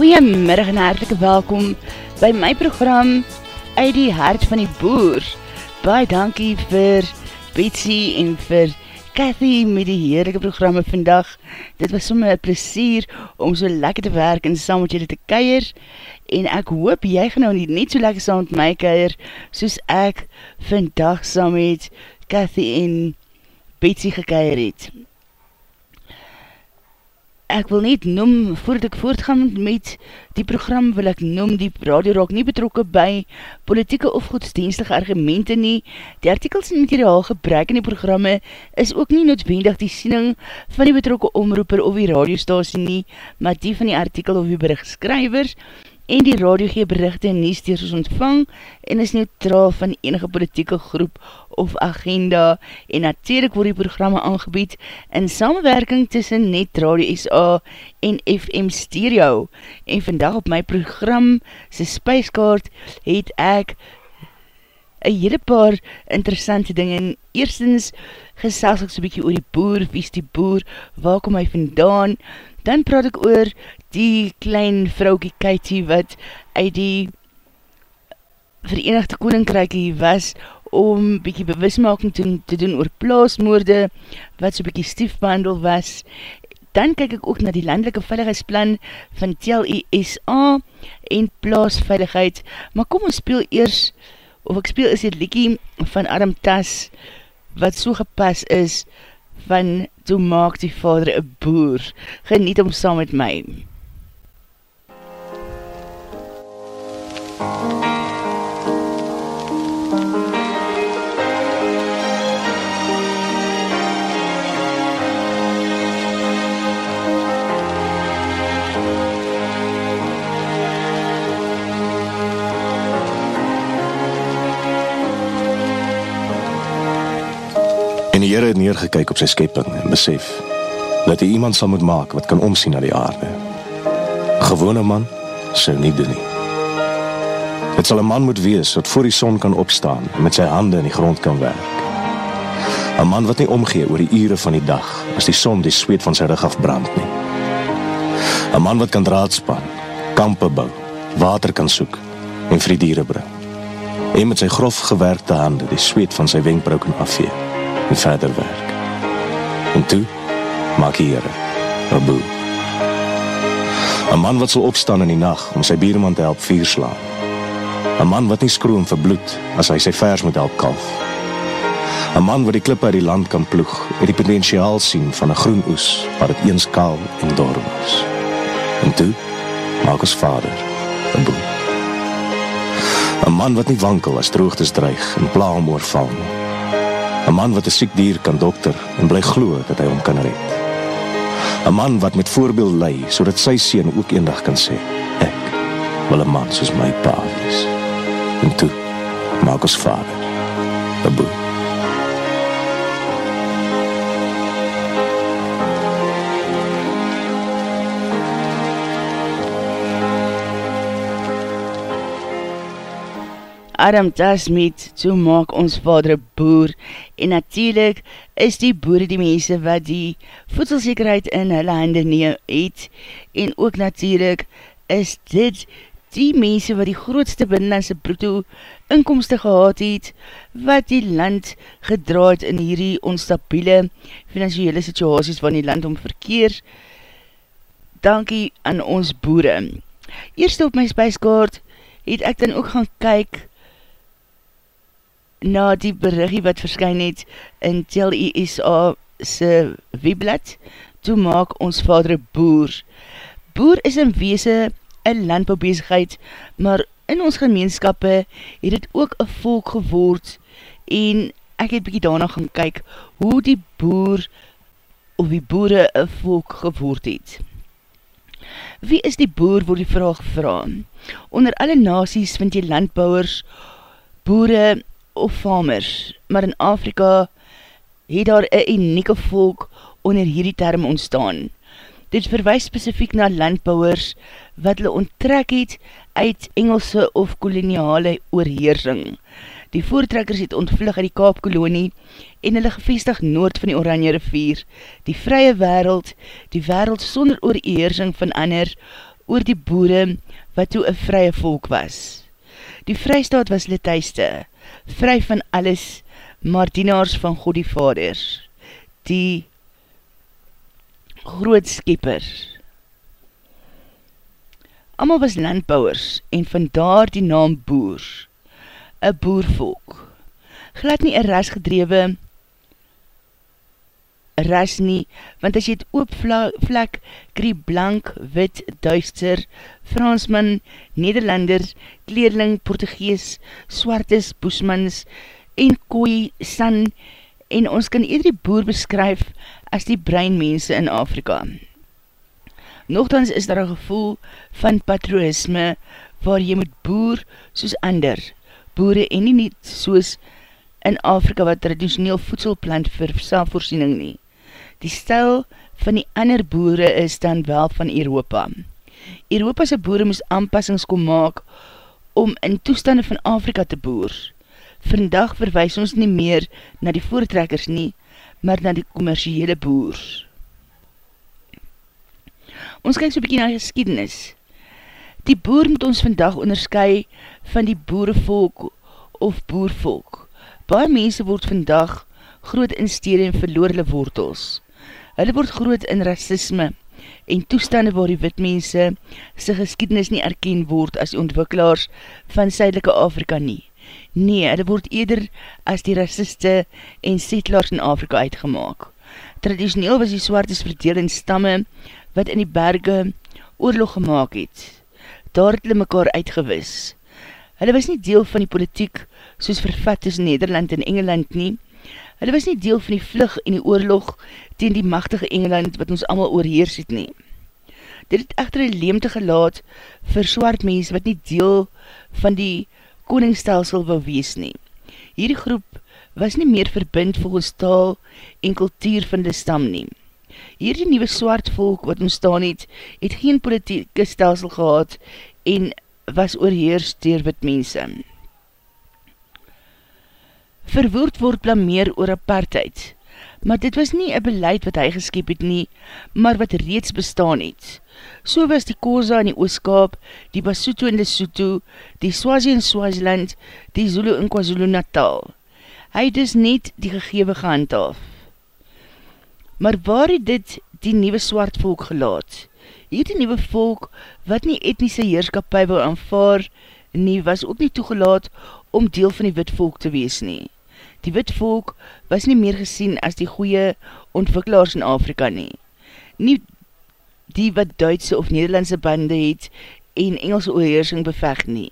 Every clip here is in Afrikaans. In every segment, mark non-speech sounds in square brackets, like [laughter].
Goeiemiddag en hartelike welkom by my program uit die hart van die boer. Baie dankie vir Betsy en vir Cathy met die heerlijke programme vandag. Dit was sommer een plesier om so lekker te werk en saam met julle te keier. En ek hoop jy gaan nou net so lekker saam met my keier, soos ek vandag saam met Cathy en Betsy gekeier het ek wil net noem, voordat ek voortgaan met die program, wil ek noem, die radio raak nie betrokke by politieke of godsdienstige argumente nie. Die artikels en materiaal gebruik in die programme is ook nie noodwendig die siening van die betrokke omroeper of die radiostasie nie, maar die van die artikel of die berichtskryvers en die radio gee berichte en nie steers ontvang en is neutraal van enige politieke groep of agenda. En natuurlijk word die programme aangebied in samenwerking tussen Net Radio SA en FM Stereo. En vandag op my program sy spijskaart het ek een hele paar interessante dinge. En eerstens gesels ek so'n bykie oor die boer, wie is die boer, waar kom hy vandaan, dan praat ek oor die klein vroukie Katie wat uit die Verenigde Koninkrykie was om bykie bewismaking te, te doen oor plaasmoorde wat so bykie stiefbehandel was. Dan kyk ek ook na die landelike veiligheidsplan van TLISA en plaasveiligheid. Maar kom ons speel eers, of ek speel is die liekie van Adam Tas wat so gepas is van Toe maak die vader een boer. Geniet om saam met my. En die Heere het neergekyk op sy skepping en besef, dat hy iemand sal moet maak wat kan omsien na die aarde. Gewone man sal nie doen nie. Het sal een man moet wees wat voor die son kan opstaan en met sy hande in die grond kan werk. Een man wat nie omgee oor die ure van die dag as die son die zweet van sy rug afbrand nie. Een man wat kan draadspan, kampe bou, water kan soek en vir die dieren bring. En met sy grof gewerkte hande die zweet van sy wenkbrou kan afvee en verder werk. En toe maak die een boel. Een man wat sal opstaan in die nacht om sy bierman te help vier slaan. Een man wat nie skroom vir bloed as hy sy vers moet help kalf. Een man wat die klip uit die land kan ploeg en die potentiaal sien van een groen oes waar het eens kaal en dorm is. En toe maak ons vader boel. Een man wat nie wankel as droogtes dreig en pla om oorval nie. Een man wat een siek dier kan dokter en bly glo dat hy hom kan red. Een man wat met voorbeeld lei, so dat sy sien ook eendag kan sê, ek wil een man soos my pa wees. En toe maak ons vader, een boel. Adam Tas met, so maak ons vader boer, en natuurlijk is die boere die mense wat die voedselzekerheid in hulle hande neem het, en ook natuurlijk is dit die mense wat die grootste binnenlandse bruto inkomste gehad het, wat die land gedraad in hierdie onstabiele financiële situaties van die land om verkeer. Dankie aan ons boere. Eerst op my spijskaart het ek dan ook gaan kyk na die berigie wat verskyn het in Tel ISA se webblad, toe maak ons vader boer. Boer is in weese een landbouwbezigheid, maar in ons gemeenskappe het het ook een volk geword en ek het bykie daarna gaan kyk hoe die boer of wie boere een volk gevoerd het. Wie is die boer, word die vraag vraag. Onder alle nasies vind jy landbouwers, boere of farmers, maar in Afrika het daar een unieke volk onder hierdie term ontstaan. Dit verwijs specifiek na landbouwers wat hulle onttrek het uit Engelse of koloniale oorheersing. Die voortrekkers het ontvlug uit die Kaapkolonie en hulle gevestig noord van die Oranje rivier, die vrye wereld, die wereld sonder oorheersing van ander, oor die boere wat toe een vrye volk was. Die vrystaat was Letuiste, vry van alles, maar dienaars van God die Vaders, die groot skepper. Amal was landbouwers en vandaar die naam boer, een boervolk. Glad nie een ras gedrewe ras nie, want as jy het oop vlek, krie blank, wit, duister, Fransman, Nederlanders, Kleerling, Portugees, Swartes, Boesmans en Kooi, San, en ons kan iedere boer beskryf as die breinmense in Afrika. Nogthans is daar een gevoel van patrooisme waar jy moet boer soos ander, boere en nie niet soos in Afrika wat traditioneel voedsel plant vir selfvoorziening nie. Die stil van die ander boere is dan wel van Europa. Europa'se boere moes aanpassings kom maak om in toestande van Afrika te boer. Vandag verwijs ons nie meer na die voortrekkers nie, maar na die commerciële boers. Ons kyk so bykie na geschiedenis. Die boer moet ons vandag onderskui van die boerevolk of boervolk. Baie mense word vandag groot in stede en verloor hulle wortels. Hulle word groot in racisme en toestande waar die witmense sy geschiedenis nie erken word as die ontwikkelaars van Suidelike Afrika nie. Nee, hulle word eerder as die raciste en setelaars in Afrika uitgemaak. Traditioneel was die swartes verdeel in stamme wat in die berge oorlog gemaakt het. Daar het hulle mekaar uitgewis. Hulle was nie deel van die politiek soos vervat tussen Nederland en Engeland nie. Hulle was nie deel van die vlug en die oorlog teen die machtige Engeland wat ons allemaal oorheers het nie. Dit het echter een leemte gelaat vir swart mens wat nie deel van die koningstelsel wil wees nie. Hierdie groep was nie meer verbind volgens taal en kultuur van die stam nie. Hierdie nieuwe swart volk wat ontstaan het, het geen politieke stelsel gehad en was oorheers dier wit mense. Verwoord word blameer oor apartheid, maar dit was nie een beleid wat hy geskep het nie, maar wat reeds bestaan het. So was die Koza in die Ooskaap, die Basuto in Lesotho, die Swazi in Swaziland, die Zulu in KwaZulu Natal. Hy het dus net die gegewe gehandhaaf. Maar waar het dit die nieuwe swart volk gelaat? Hier die nieuwe volk, wat nie etnische heerskapie wil aanvaar, nie, was ook nie toegelaat om deel van die wit volk te wees nie. Die wit volk was nie meer gesien as die goeie ontwikkelaars in Afrika nie. Nie die wat Duitse of Nederlandse bande het en Engelse oorheersing bevecht nie.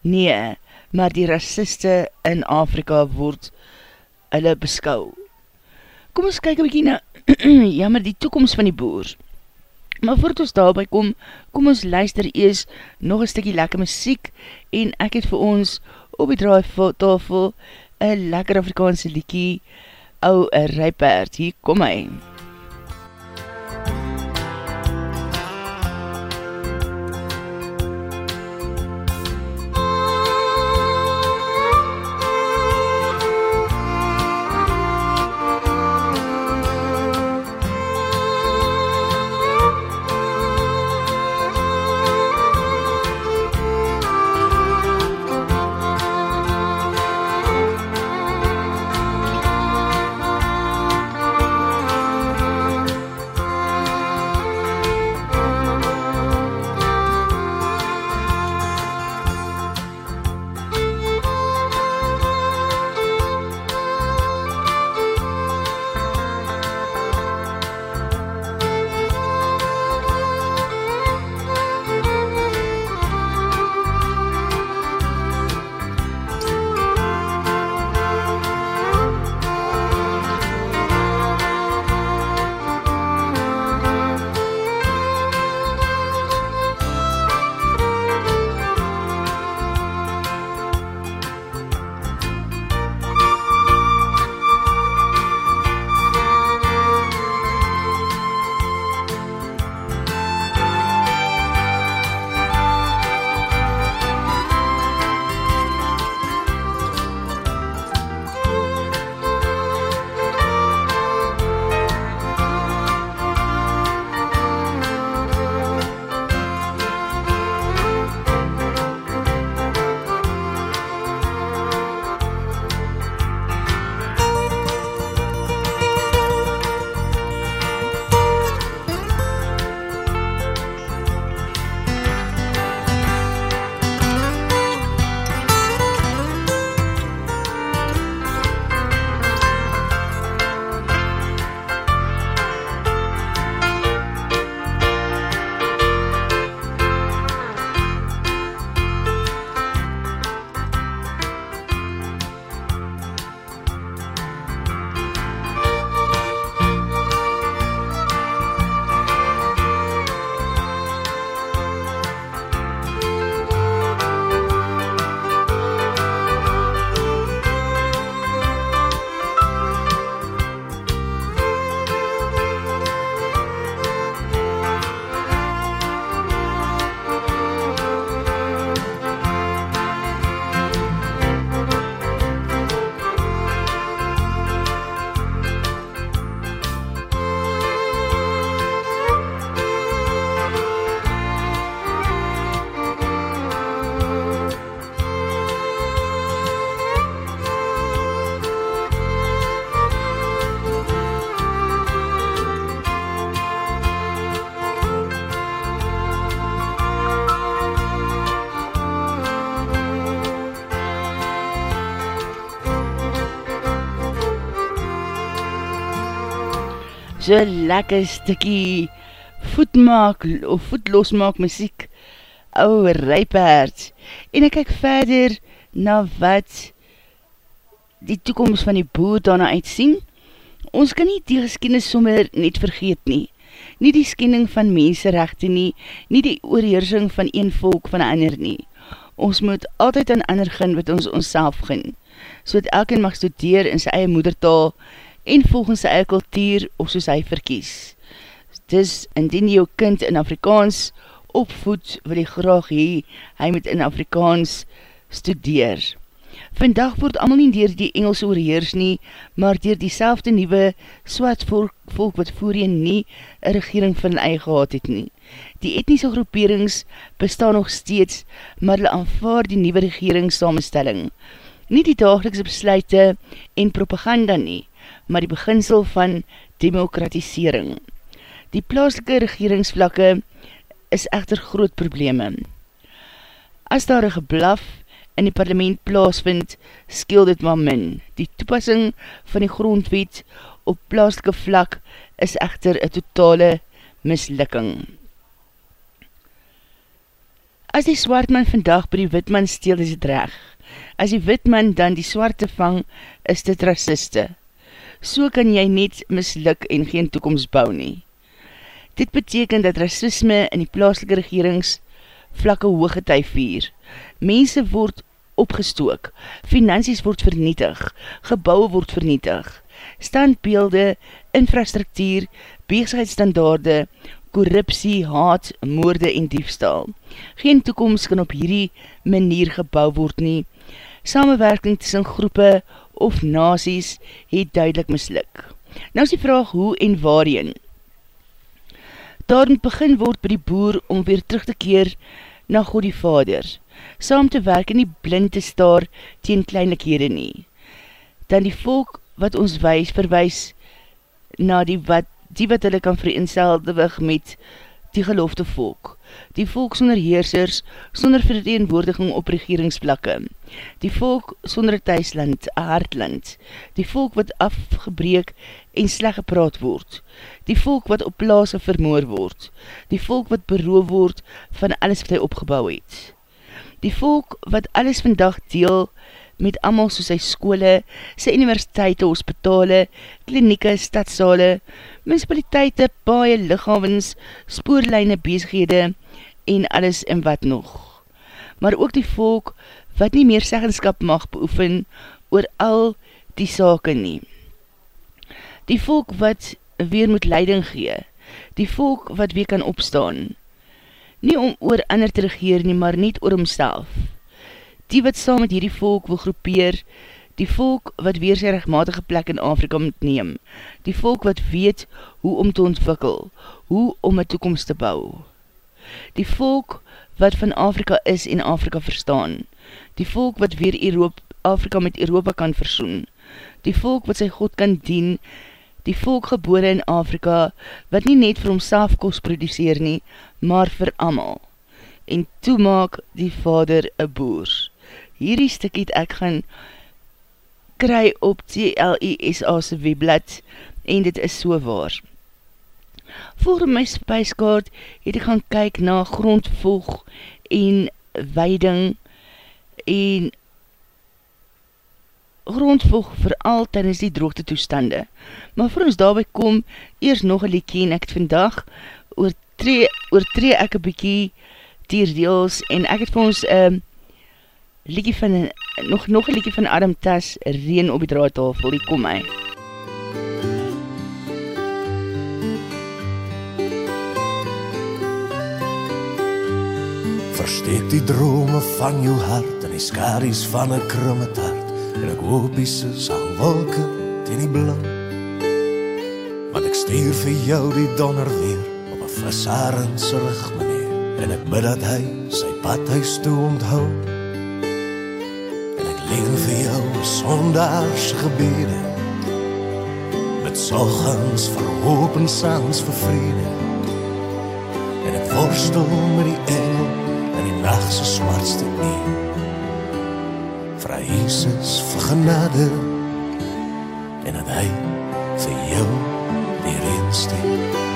Nee, maar die raciste in Afrika word hulle beskou. Kom ons kyk een bykie na, [clears throat] jammer, die toekomst van die boer. Maar voordat ons daarby kom, kom ons luister ees nog een stikkie lekker muziek en ek het vir ons op die draai een lekker Afrikaanse liekie, ou rypaard, hier kom hy. MUZIEK so lekker stikkie voetmaak of voetlosmaak muziek, ouwe rypaard, en ek kyk verder na wat die toekomst van die boer daarna uitsien. Ons kan nie die geskienis sommer net vergeet nie, nie die skending van menserechte nie, nie die oorheersing van een volk van ander nie. Ons moet altyd aan ander gin wat ons ons self gin, so dat elkeen mag studeer in sy eie moedertaal en volgens sy eie kultuur of soos hy verkies. Dis, indien jou kind in Afrikaans opvoed, wil hy graag hee, hy moet in Afrikaans studeer. Vandag word allemaal nie dier die Engelse oorheers nie, maar dier die selfde nieuwe swart volk, wat voorheen nie een regering van eie gehad het nie. Die etnische groeperings bestaan nog steeds, maar hulle aanvaar die nieuwe regeringssamenstelling. Nie die dagelikse besluite en propaganda nie, maar die beginsel van demokratisering. Die plaaslike regeringsvlakke is echter groot probleme. As daar een geblaf in die parlement plaasvind, skeel dit maar min. Die toepassing van die grondwet op plaaslike vlak is echter een totale mislukking. As die swartman vandag by die witman steel, is het reg. As die witman dan die swarte vang, is dit raciste. So kan jy net misluk en geen toekomst bou nie. Dit beteken dat racisme in die plaaslike regerings vlakke hooggetij vier. Mense word opgestook, finansies word vernietig, gebouwe word vernietig, standbeelde, infrastruktuur, bezigheidsstandaarde, korruptie, haat, moorde en diefstal. Geen toekomst kan op hierdie manier gebouw word nie. Samenwerking tussen groepe of nazies het duidelik misluk. Nou is die vraag hoe en waarheen. Daarin begin word by die boer om weer terug te keer na God die Vader saam te werk en nie blind te staar teen kleinlikhede nie. Dan die volk wat ons wees, verwees na die wat, die wat hulle kan vereenseldig met die geloofde volk. Die volk sonder heersers, sonder vereenwoordiging op regeringsplakke. Die volk sonder thuisland, a hartland. Die volk wat afgebreek en sleg gepraat word. Die volk wat op plaas vermoor word. Die volk wat beroof word van alles wat hy opgebouw het die volk wat alles vandag deel met amal soos sy skole, sy universiteite, hospitale, klinieke, stadsale, municipaliteite, paie, lichaamens, spoorlijne, bezighede en alles en wat nog. Maar ook die volk wat nie meer seggenskap mag beoefen oor al die sake nie. Die volk wat weer moet leiding gee, die volk wat weer kan opstaan, nie om oor ander te regeer nie, maar niet oor homself. Die wat saam met hierdie volk wil groepeer, die volk wat weer sy rechtmatige plek in Afrika moet neem, die volk wat weet hoe om te ontwikkel, hoe om een toekomst te bou. Die volk wat van Afrika is en Afrika verstaan, die volk wat weer Europa, Afrika met Europa kan versoen, die volk wat sy God kan dien, die volk gebore in Afrika, wat nie net vir homself kost produceer nie, maar vir amal. En toe maak die vader een boer. Hierdie stik het ek gaan kry op TLISA's webblad en dit is so waar. Voor my spijskaart het ek gaan kyk na grondvolg en weiding en grondvolg vooral tydens die droogte toestande. Maar voor ons daarby kom, eers nog een liekie en ek het vandag oortree, oortree ek een bykie dierdeels en ek het vir ons um, liekie van, nog, nog een liekie van Adam Tas, reen op die draadtafel, die kom my. Versteek die drome van jou hart en die skaries van een krumme taart. En ek hoop die sal wolke teen die blauw want ek stuur vir jou die donder weer op een visarendse rug meneer. En ek bid dat hy sy padhuis toe onthou leer vir jou sondaarse gebede met sorgens vir hoop en sans vir vrede. En ek worstel met die engel en die nachtse smartste eeuw vra Jesus vir genade. En dat hy vir jou die reensteen. Mag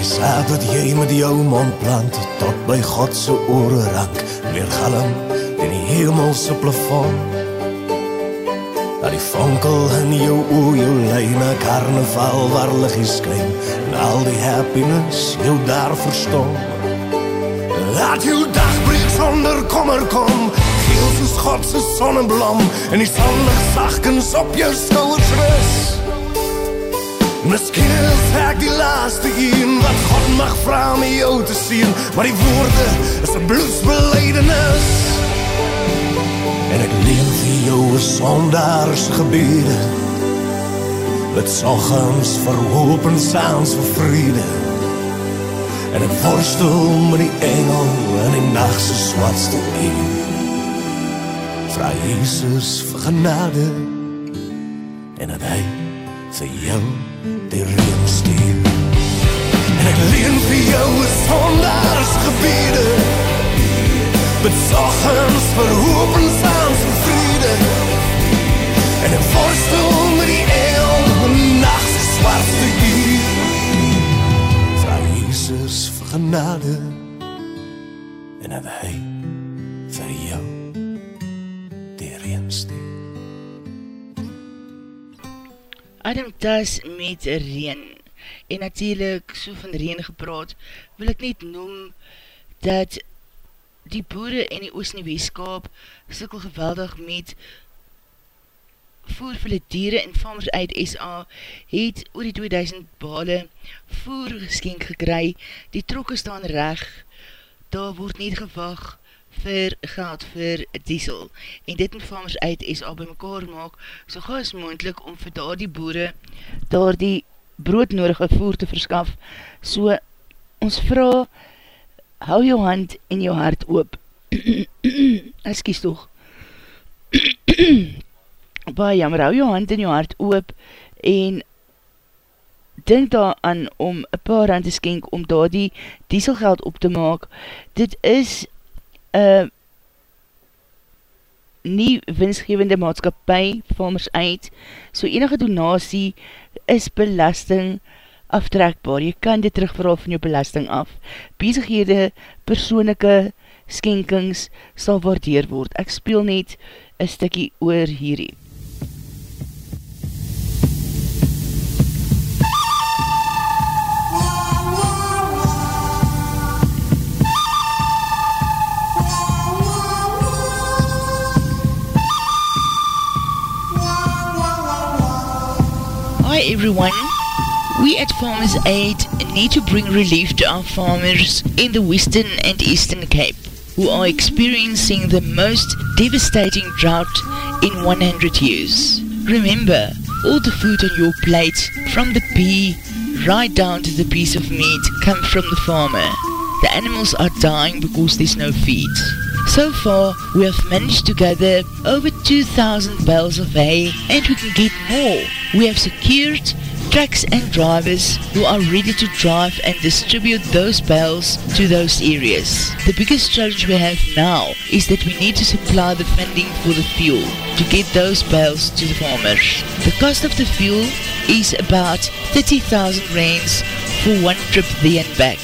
jy sê dat jy met jou mond plant tot by God se ore rank, weer galm in die hemelse plafond. Dat die vonkel in jou oë jou lyne karnaval waar liggies skyn en al die happiness jou daar verstom. Laat jou dag breek sonder kommer kom, geel soos God se sonneblom en die sonlig sagkens op jou skouers rus. Miskien is ek die laaste een wat God mag vra om jou te sien, maar die woorde is 'n bloedsbelydenis. En ek leen vir jou 'n sondaars gebede. Met soggens vir hoop en saans vir vrede. En ek worstel met die engel in die nag se swartste uur. Vra Jesus vir genade en dat hy vir jou die reën stuur. En ek leen vir jou 'n sondaars gebede. Met soggens vir hoop en saans vir vrede. En ek worstel met die in die nag se swartste uur. Vra Jesus vir genade en dat hy Adam Tas met reen. En natuurlijk, so van reen gepraat, wil ek net noem dat die boere in die Oost in die Weeskaap sikkel geweldig met voer vir die dieren en farmers uit SA het oor die 2000 bale voer geskenk gekry. Die trokke staan reg, daar word niet gewag vir geld vir diesel. En dit in farmers uit SA by mekaar maak so gauw as moendlik om vir daar die boere daar die broodnodige voer te verskaf. So ons vraag hou jou hand en jou hart oop. [clears throat] Excuse toch [clears throat] baie jammer, hou jou hand en jou hart oop en denk daar aan om een paar rand te skenk om daar die dieselgeld op te maak. Dit is uh, nie winstgevende maatskapie farmers uit, so enige donatie is belasting aftrekbaar, jy kan dit terugverhaal van jou belasting af. Bezighede, persoonlijke skenkings sal waardeer word. Ek speel net een stikkie oor hierdie. Hi everyone. We at Farmers Aid need to bring relief to our farmers in the Western and Eastern Cape who are experiencing the most devastating drought in 100 years. Remember, all the food on your plate, from the pea right down to the piece of meat, come from the farmer. The animals are dying because there's no feed. So far, we have managed to gather over 2,000 bales of hay and we can get more. We have secured trucks and drivers who are ready to drive and distribute those bales to those areas. The biggest challenge we have now is that we need to supply the funding for the fuel to get those bales to the farmers. The cost of the fuel is about 30,000 rands for one trip there and back.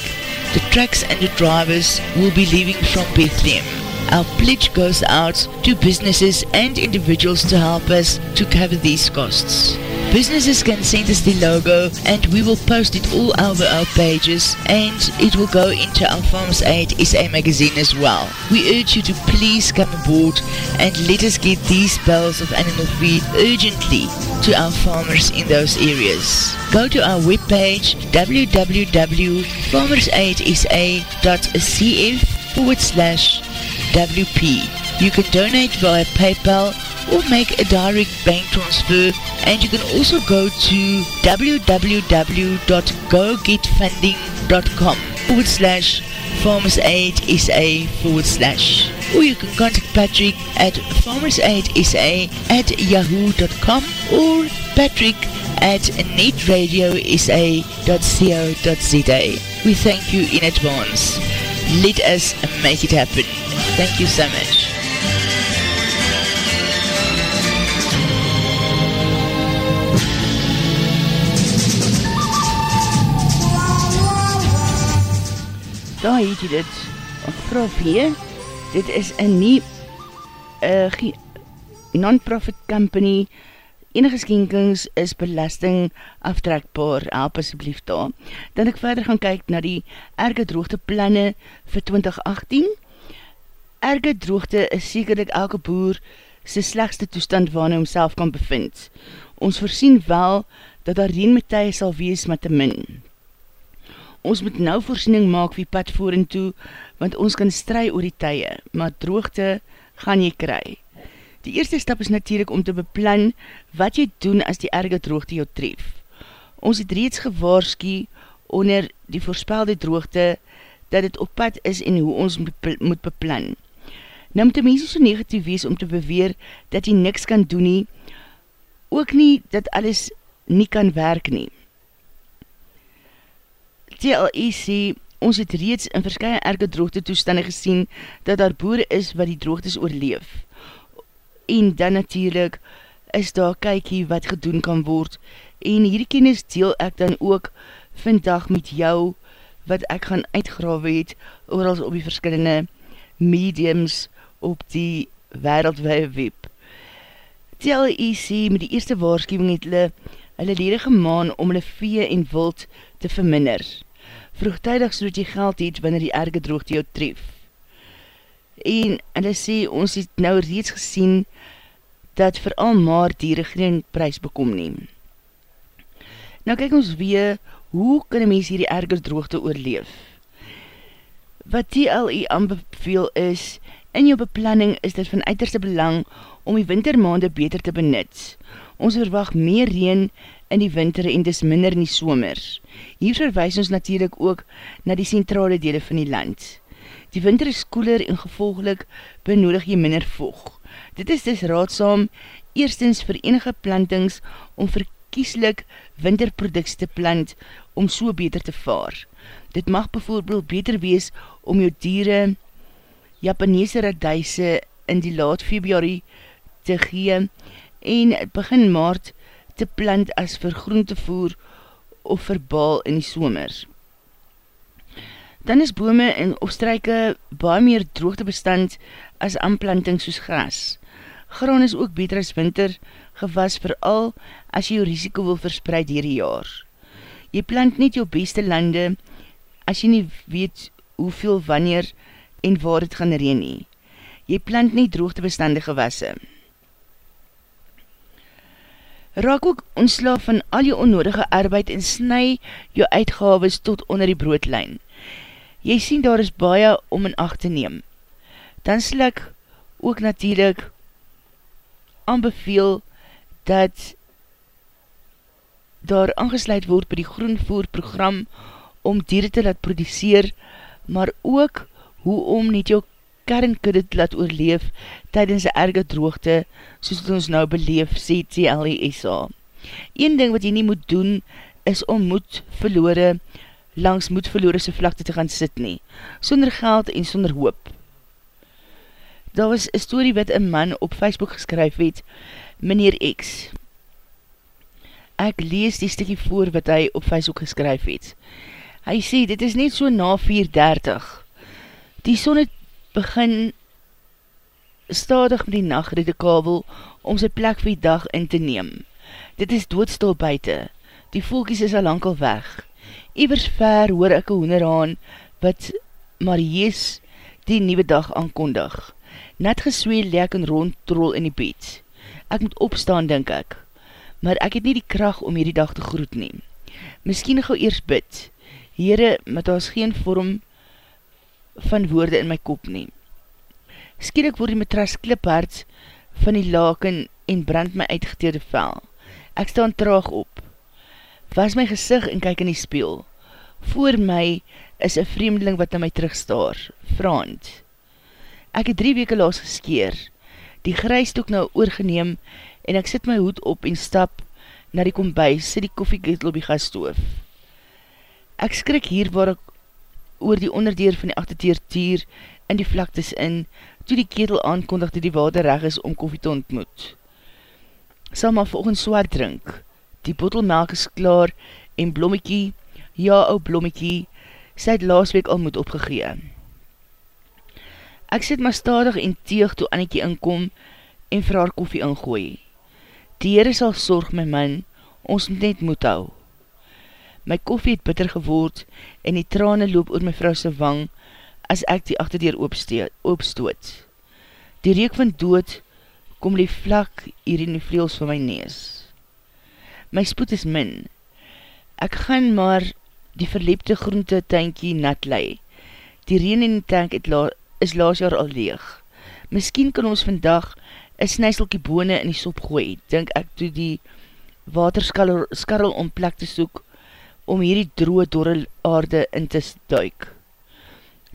The trucks and the drivers will be leaving from Bethlehem. Our pledge goes out to businesses and individuals to help us to cover these costs. Businesses can send us the logo and we will post it all over our pages and it will go into our Farmers Aid SA magazine as well. We urge you to please come aboard and let us get these bales of animal feed urgently to our farmers in those areas. Go to our webpage www.farmersaidsa.cf forward slash WP. You can donate via PayPal or make a direct bank transfer and you can also go to www.gogetfunding.com forward slash farmersaidsa forward slash or you can contact Patrick at farmersaidsa at yahoo.com or Patrick at netradiosa.co.za We thank you in advance. Let us make it happen. Thank you so much. Waar het jy dit? Vraag wie? Dit is een nie uh, non-profit company enige skenkings is belasting aftrekbaar, help asjeblief daar. Dan ek verder gaan kyk na die erge droogte planne vir 2018. Erge droogte is sekerlik elke boer sy slechtste toestand waar hy homself kan bevind. Ons voorsien wel dat daar reen met tye sal wees met te min. Ons moet nou voorsiening maak wie pad voor en toe, want ons kan stry oor die tye, maar droogte gaan jy kry. Die eerste stap is natuurlijk om te beplan wat jy doen as die erge droogte jou tref. Ons het reeds gewaarski onder die voorspelde droogte dat het op pad is en hoe ons moet beplan. Nou moet die mense so negatief wees om te beweer dat jy niks kan doen nie, ook nie dat alles nie kan werk nie. TLE sê, ons het reeds in verskye erge droogte toestande gesien dat daar boere is wat die droogtes oorleef en dan natuurlijk is daar kykie wat gedoen kan word en hierdie kennis deel ek dan ook vandag met jou wat ek gaan uitgrawe het oorals op die verskillende mediums op die wereldwee web. TLEC met die eerste waarschuwing het hulle hulle ledige maan om hulle vee en wild te verminder. Vroegtijdig so dat jy geld het wanneer die erge droogte jou tref. En hulle sê ons het nou reeds gesien dat vooral maar dieren geen prijs bekom neem. Nou kyk ons weer, hoe kan een mens hierdie erger droogte oorleef? Wat TLE aanbeveel is, in jou beplanning is dit van uiterste belang om die wintermaande beter te benut. Ons verwacht meer reen in die winter en dis minder in die somers. Hier verwijs ons natuurlijk ook na die centrale dele van die land. Die winter is koeler en gevolgelik benodig jy minder vocht. Dit is dus raadsaam eerstens vir enige plantings om verkieslik winterprodukts te plant om so beter te vaar. Dit mag bijvoorbeeld beter wees om jou dieren Japanese raduise in die laat februari te gee en begin maart te plant as vir groentevoer of vir baal in die somer. Dan is bome en opstryke baie meer droogte bestand as aanplanting soos gras. Graan is ook beter as winter gewas vooral as jy jou risiko wil verspreid hierdie jaar. Jy plant net jou beste lande as jy nie weet hoeveel wanneer en waar het gaan reen nie. Jy plant nie droogtebestande gewasse. Raak ook ontslaaf van al jou onnodige arbeid en snu jou uitgaves tot onder die broodlijn. Jy sien daar is baie om in acht te neem. Dan sal ek ook natuurlijk aanbeveel dat daar aangesluit word by die groenvoer program om dieren te laat produceer, maar ook hoe om net jou kernkudde te laat oorleef tydens een erge droogte, soos het ons nou beleef, sê TLESA. Een ding wat jy nie moet doen, is om moed verloore, langs moed verloore sy vlakte te gaan sit nie, sonder geld en sonder hoop. Daar was een story wat een man op Facebook geskryf het, meneer X. Ek lees die stikkie voor wat hy op Facebook geskryf het. Hy sê, dit is net so na 4.30. Die son het begin stadig met die nacht die kabel om sy plek vir die dag in te neem. Dit is doodstil buiten. Die volkies is al lang al weg. Iwers ver hoor ek een hoenderhaan wat Mariees die nieuwe dag aankondig. Net geswee lek en rondrol in die bed. Ek moet opstaan, denk ek. Maar ek het nie die kracht om hierdie dag te groet neem. Miskien gauw eers bid. Heere, met is geen vorm van woorde in my kop neem. Skielik word die matras kliphard van die laken en brand my uitgeteerde vel. Ek staan traag op. Was my gezicht en kyk in die speel. Voor my is een vreemdeling wat na my terugstaar. Frant. Ek het drie weke laas geskeer. Die grys het ook nou oorgeneem en ek sit my hoed op en stap na die kombuis, sit die koffieketel op die gastoof. Ek skrik hier waar ek oor die onderdeur van die achterteer tier in die vlaktes in, toe die ketel aankondig dat die water reg is om koffie te ontmoet. Sal maar volgend zwaar drink. Die bottelmelk is klaar en blommiekie, ja ou blommiekie, sy het laas week al moet opgegee. Ek sit maar stadig en teeg toe Annekie inkom en vir haar koffie ingooi. Die Heere sal sorg my man, ons moet net moet hou. My koffie het bitter geword en die trane loop oor my vrouwse wang as ek die achterdeur oopstoot. Die reek van dood kom die vlak hier in die vleels van my nees. My spoed is min. Ek gaan maar die verlepte groente tankie nat lei. Die reen in die tank la is laas jaar al leeg. Miskien kan ons vandag een snijselkie bone in die sop gooi, denk ek toe die waterskarrel om plek te soek om hierdie droe dorre aarde in te duik.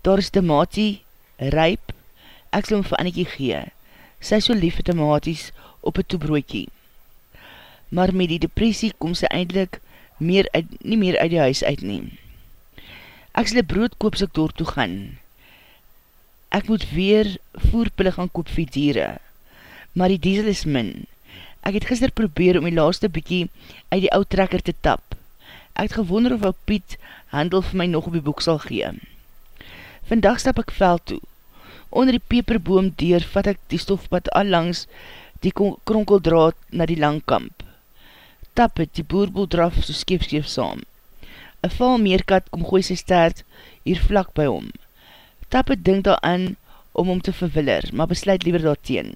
Daar is tomatie, ryp, ek sal hom vir Annekie gee. Sy so lief vir tomaties op een toebroekie. Maar met die depressie kom sy eindelijk meer uit, nie meer uit die huis uitneem. Ek sal een brood koop ek door toe gaan. Ek moet weer voerpille gaan koop vir dieren. Maar die diesel is min. Ek het gister probeer om die laaste bykie uit die oud trekker te tap. Het gewonder of ou Piet handel vir my nog op die boek sal gee. Vandag stap ek veld toe. Onder die peperboom deur vat ek die stofpad al langs die kronkeldraad na die langkamp. Tap het die boerboel draf so skeef skeef saam. Een val meerkat kom gooi sy staart hier vlak by hom. Tap het dink daar aan om hom te verwiller, maar besluit liever daar teen.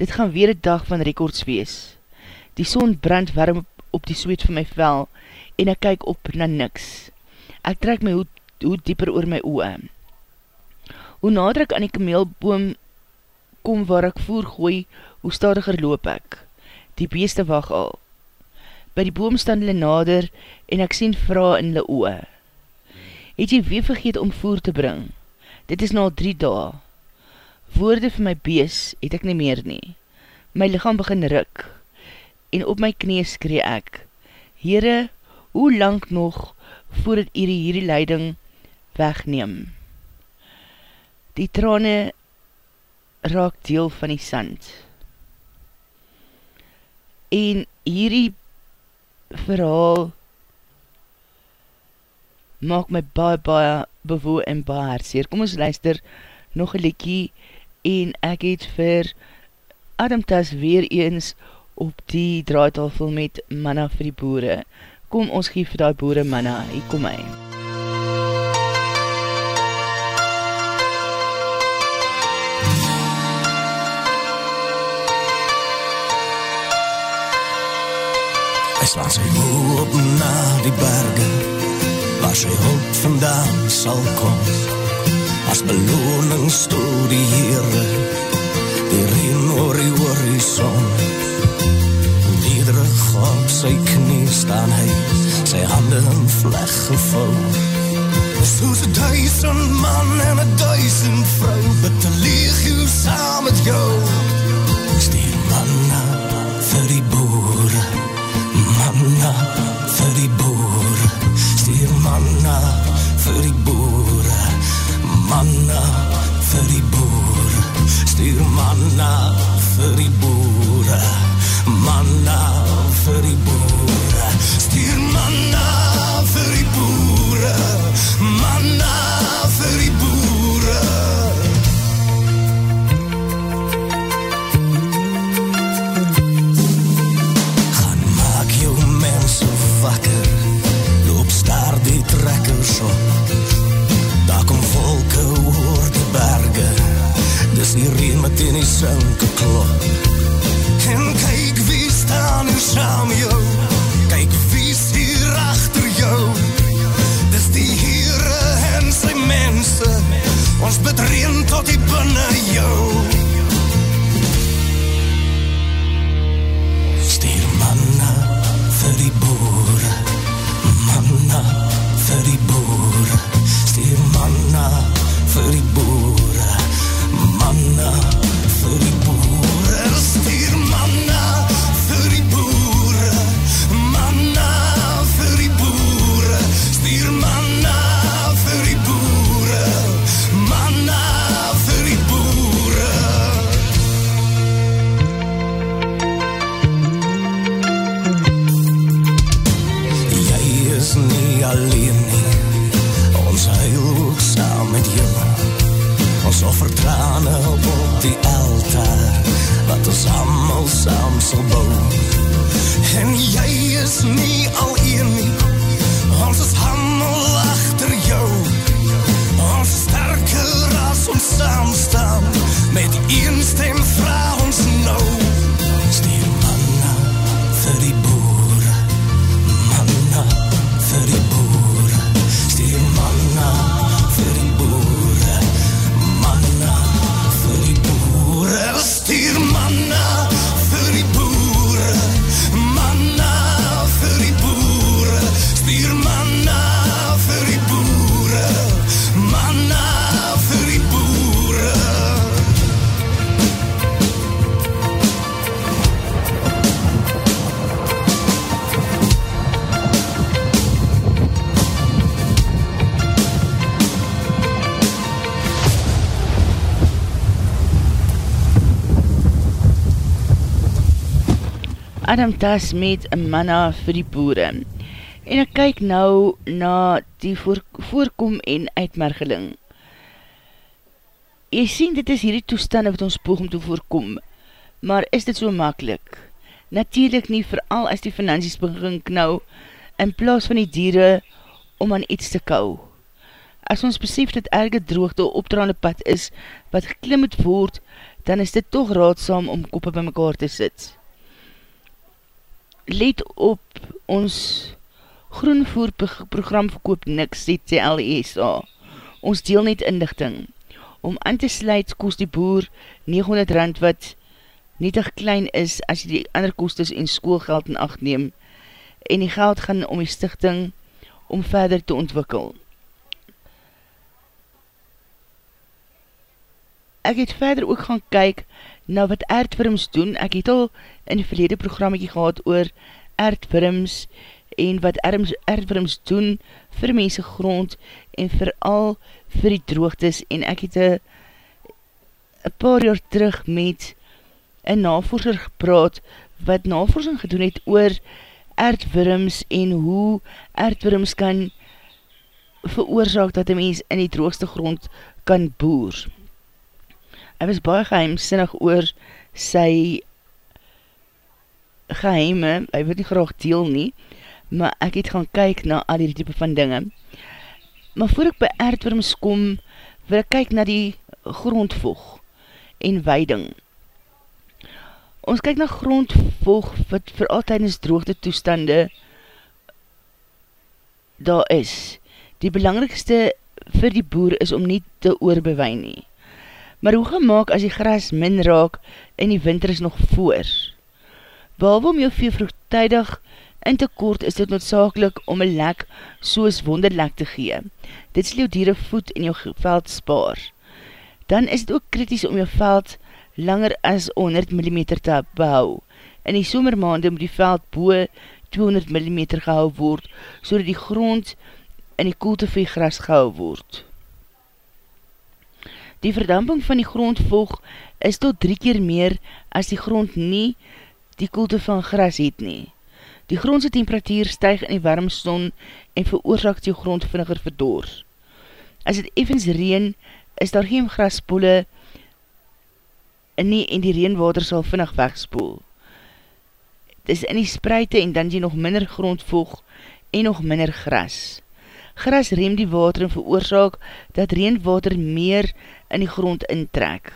Dit gaan weer een dag van rekords wees. Die son brand warm op die sweet van my vel en ek kyk op na niks. Ek trek my hoed, hoed dieper oor my oe. Hoe nader ek aan die kameelboom kom waar ek voer gooi, hoe stadiger loop ek. Die beeste wacht al. By die boom staan hulle nader en ek sien vraag in hulle oe. Het jy weer vergeet om voer te bring? Dit is nou al drie dae. Woorde vir my bees het ek nie meer nie. My lichaam begin ruk en op my knie skree ek. Heere, hoe lang nog voordat hierdie hierdie leiding wegneem? Die trane raak deel van die sand. En hierdie verhaal maak my baie, baie bewoe en baie hartseer. Kom ons luister nog een lekkie en ek het vir Adam Tas weer eens op die draaitafel met manna vir die boere kom ons geef vir die boere manna, hier kom hy. Hy slaan sy hoop na die berge, waar sy hulp vandaan sal kom. As beloning stoor die Heere, die reen oor die horizon nederig op sy knie staan hy, sy hande in vleg gevou. Soos duisend man en duisend vrou, bid een legio saam met jou. Stier manna vir die boere, manna vir die boere. Stier manna vir die boere, manna vir die boere. Stier manna vir die boere, is die reen met in die sinke klok En kyk wie staan hier saam jou. Kyk wie is hier achter jou. Dis die Heere en sy mense. Ons bid reen tot die binnen jou. Stuur manna vir die boere. Manna vir die boere. Stuur manna vir die boere sal vertrane op op die altaar. Wat ons allemaal saam sal bou En jy is nie al een nie Ons is handel achter jou. Ons is sterker as ons saam staan. Met een stem vraag ons nou. Adam Tas met een manna vir die boere. En ek kyk nou na die voor, voorkom en uitmergeling. Jy sien, dit is hierdie toestande wat ons poog om te voorkom, maar is dit so makkelijk? Natuurlijk nie, vooral as die finansies begin knou, in plaas van die dieren om aan iets te kou. As ons besef dat erge droogte opdraande pad is, wat geklim moet word, dan is dit toch raadsaam om koppe by mekaar te sit let op ons groenvoerprogram verkoop niks, sê TLSA. Ons deel net inlichting. Om aan te sluit kost die boer 900 rand wat nietig klein is as jy die ander kostes en schoolgeld in acht neem en die geld gaan om die stichting om verder te ontwikkel. Ek het verder ook gaan kyk na wat aardwurms doen. Ek het al in die verlede programmetje gehad oor aardwurms en wat aardwurms doen vir mense grond en vooral vir die droogtes en ek het een paar jaar terug met een navorser gepraat wat navorsing gedoen het oor aardwurms en hoe aardwurms kan veroorzaak dat een mens in die droogste grond kan boer. Hy was baie geheimsinnig oor sy geheime, hy wil nie graag deel nie, maar ek het gaan kyk na al die type van dinge. Maar voor ek by aardworms kom, wil ek kyk na die grondvog en weiding. Ons kyk na grondvog wat vir altydens droogte toestande daar is. Die belangrikste vir die boer is om nie te oorbewijn nie. Maar hoe gemaak as die gras min raak en die winter is nog voor? Behalwe om jou vee vroegtijdig in te kort is dit noodzakelik om een lek soos wonderlek te gee. Dit sal jou dieren voed en jou veld spaar. Dan is dit ook kritisch om jou veld langer as 100 mm te behou. In die somermaande moet die veld boe 200 mm gehou word, so die grond in die koelte die gras gehou word. Die verdamping van die grondvog is tot drie keer meer as die grond nie die koelte van gras het nie. Die grondse temperatuur stijg in die warmston en veroorzaak die grond vinniger verdoor. As het evens reen, is daar geen graspoele nie en die reenwater sal vinnig wegspoel. Het is in die spreite en dan jy nog minder grondvog en nog minder gras. Gras reem die water en veroorzaak dat reenwater meer in die grond intrek.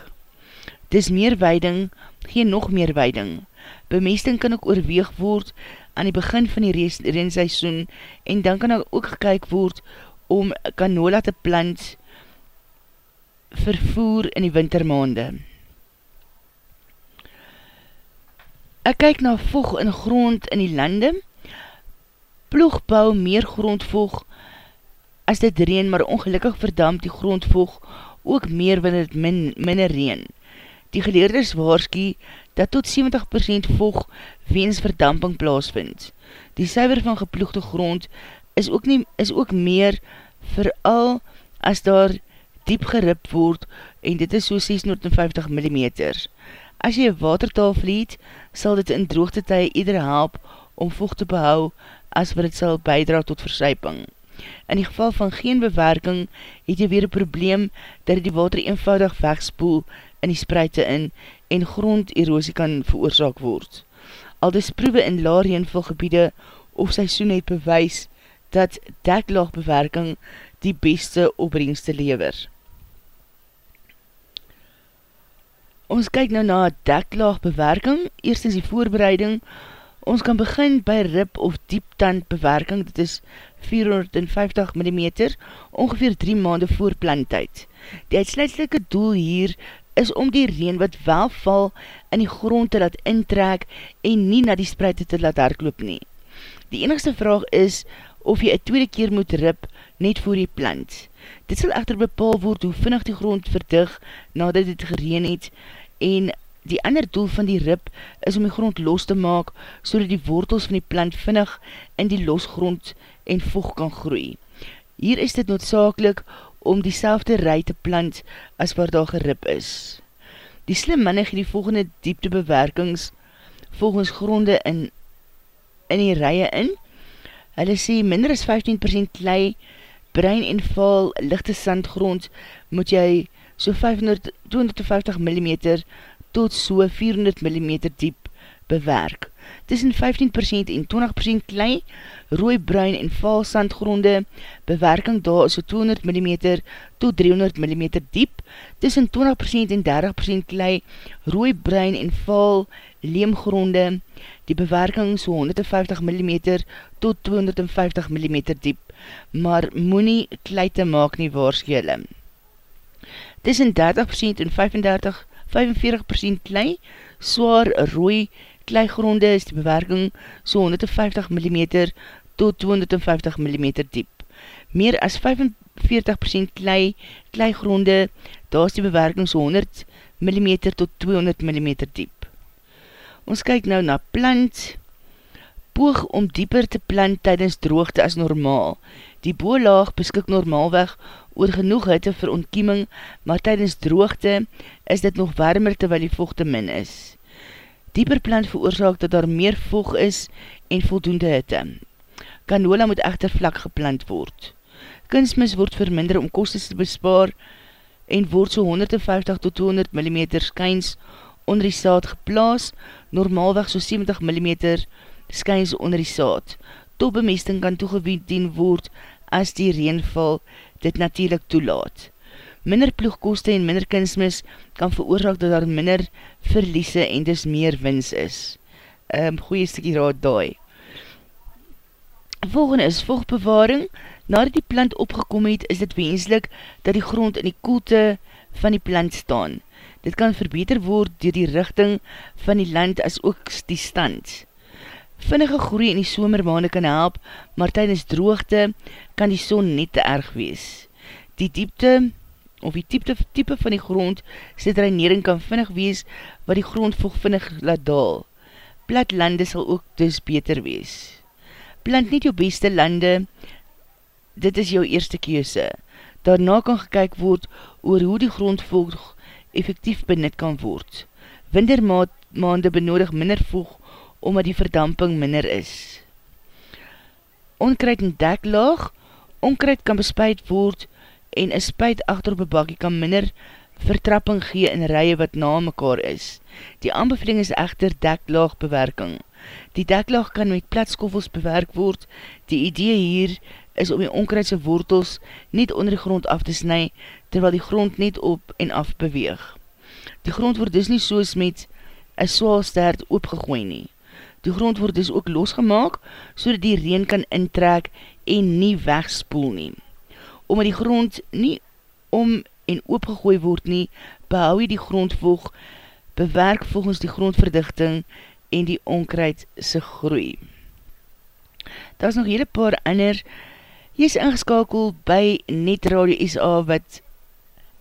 Dis meer weiding, geen nog meer weiding. Bemesting kan ook oorweeg word aan die begin van die reenseisoen en dan kan ook gekyk word om canola te plant vervoer in die wintermaande. Ek kyk na vog in grond in die lande. Ploegbouw meer grondvog as dit reen, maar ongelukkig verdamp die grondvog ook meer wanneer het min, minder reen. Die geleerders waarskie dat tot 70% vog weens verdamping plaasvind. Die suiver van geploegde grond is ook, nie, is ook meer vooral as daar diep gerip word en dit is so 650 mm. As jy een watertafel het, sal dit in droogte tye ieder help om vocht te behou as wat het sal bijdra tot versuiping. In die geval van geen bewerking het jy weer een probleem dat die water eenvoudig wegspoel in die spreite in en gronderosie kan veroorzaak word. al dis proewe in laar reenvalgebiede of seisoen het bewys dat deklaagbewerking die beste opbrengste lever. Ons kyk nou na deklaagbewerking, eerstens die voorbereiding, ons kan begin by rib of dieptand bewerking, dit is 450 mm, ongeveer 3 maande voor planttijd. Die uitsluitlike doel hier is om die reen wat wel val in die grond te laat intrek en nie na die spreide te laat hardloop nie. Die enigste vraag is of jy een tweede keer moet rip net voor die plant. Dit sal echter bepaal word hoe vinnig die grond verdig nadat dit gereen het en die ander doel van die rip is om die grond los te maak so die wortels van die plant vinnig in die losgrond en voeg kan groei. Hier is dit noodzakelik om die selfde rij te plant as waar daar gerip is. Die slim manne gee die volgende dieptebewerkings volgens gronde in, in die rije in. Hulle sê minder as 15% klei, brein en val, lichte sandgrond, moet jy so 500, 250 mm tot so 400 mm diep bewerk. Tussen 15% en 20% klei, rooi, bruin en vaal sandgronde, bewerking daar is so 200 mm tot 300 mm diep, tussen 20% en 30% klei, rooi, bruin en vaal leemgronde, die bewerking so 150 mm tot 250 mm diep, maar moenie klei te maak nie waarschele. Tussen 30% en 35, 45% klei, zwaar rooi kleigronde is die bewerking so 150 mm tot 250 mm diep. Meer as 45% klei, kleigronde, daar is die bewerking so 100 mm tot 200 mm diep. Ons kyk nou na plant, poog om dieper te plant tydens droogte as normaal. Die boolaag beskik normaalweg oor genoeg hitte vir ontkieming, maar tydens droogte is dit nog warmer terwyl die vochte min is. Dieper plant veroorzaak dat daar meer voeg is en voldoende hitte. Canola moet echter vlak geplant word. Kunstmis word verminder om kostes te bespaar en word so 150 tot 200 mm skyns onder die saad geplaas, normaalweg so 70 mm skyns onder die saad. Topbemesting kan toegeween word as die reenval dit natuurlijk toelaat minder ploegkoste en minder kunstmis kan veroorzaak dat daar minder verliese en dus meer wins is. Um, goeie stikkie raad daai. Volgende is vochtbewaring. Nadat die plant opgekom het, is dit wenslik dat die grond in die koelte van die plant staan. Dit kan verbeter word door die richting van die land as ook die stand. Vinnige groei in die somermaande kan help, maar tydens droogte kan die son net te erg wees. Die diepte of die type, type van die grond sy drainering kan vinnig wees wat die grond voeg vinnig laat daal. Plat lande sal ook dus beter wees. Plant niet jou beste lande, dit is jou eerste keuse. Daarna kan gekyk word oor hoe die grond voeg effectief benut kan word. Wintermaande benodig minder voeg omdat die verdamping minder is. Onkruid en deklaag, onkruid kan bespuit word en een spuit achter op een bakkie kan minder vertrapping gee in rye wat na mekaar is. Die aanbeveling is echter deklaag bewerking. Die deklaag kan met platskoffels bewerk word. Die idee hier is om die onkruidse wortels niet onder die grond af te snu, terwyl die grond net op en af beweeg. Die grond word dus nie soos met een swaalstert oopgegooi nie. Die grond word dus ook losgemaak, so die reen kan intrek en nie wegspoel neem omdat die grond nie om en oopgegooi word nie, behou jy die grondvoeg, bewerk volgens die grondverdichting en die onkruid se groei. Daar is nog hele paar ander, jy is ingeskakel by Net Radio SA wat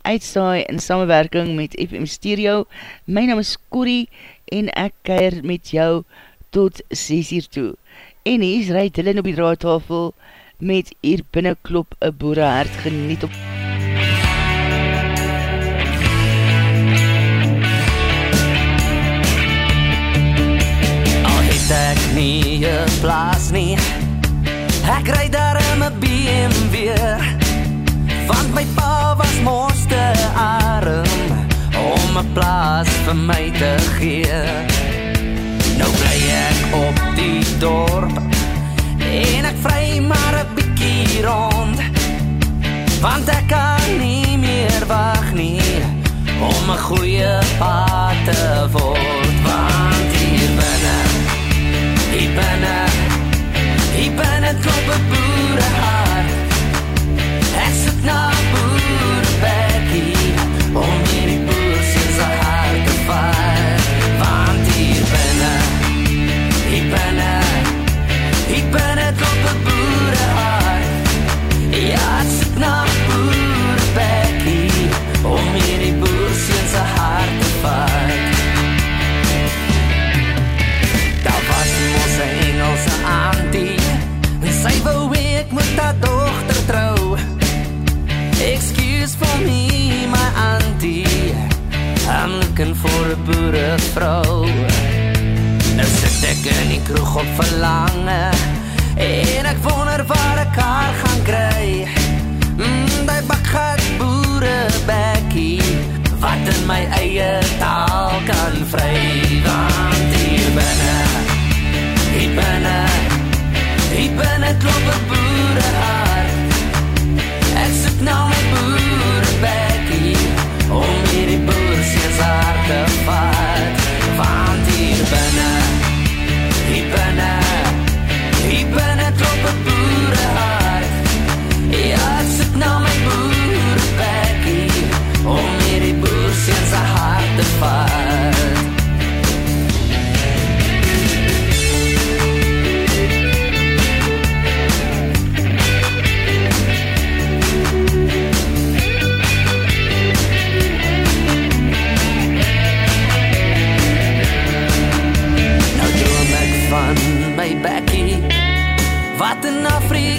uitsaai in samenwerking met FM Stereo. My naam is Corrie en ek keir met jou tot 6 uur toe. En hier is Rai Dillon op die raadtafel, met hier binnenklop een boere hart geniet op. Ek nie een plaas nie, ek rijd daar in my BMW, want my pa was mooiste arm, om een plaas vir my te gee. Nou bly ek op die dorp en ek vry maar 'n bietjie rond. Want ek kan nie meer wag nie om 'n goeie pa te word. Want hier binne, hier binne, hier binne klop 'n boerehart. Looking for a boerevrou. Nou sit ek in die kroeg op verlange en ek wonder waar ek haar gaan kry. Mm, die bakgat boere bekkie wat in my eie taal kan vry want hier binne hier binne hier binne klop 'n boere hart ek sit nou my boere boer se hart te vat want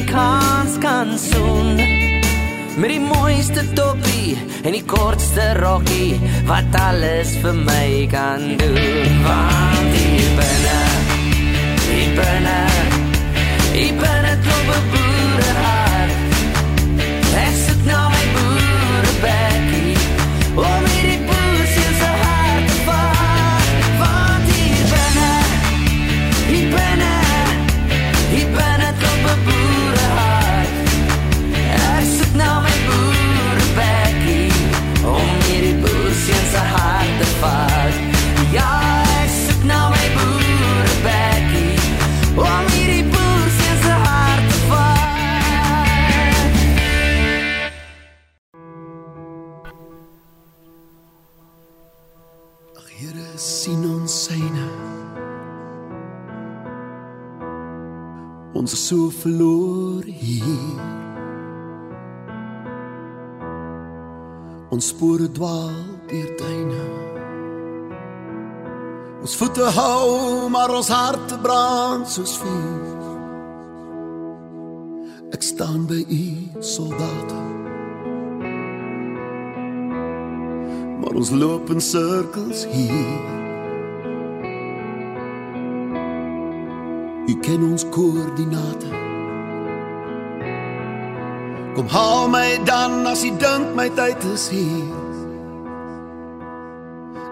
Afrikaans kan soen. Met die mooiste toppie en die kortste rokkie Wat alles vir my kan doen. Want hier binne, hier binne Hier binne klop 'n Ons is so verlore hier. Ons spore dwaal deur tuine. Ons voete hou, maar ons harte brand soos vuur. Ek staan by u soldate. Maar ons loop in sirkels hier. Ken ons koördinate. Kom haal my dan as u dink my tyd is hier.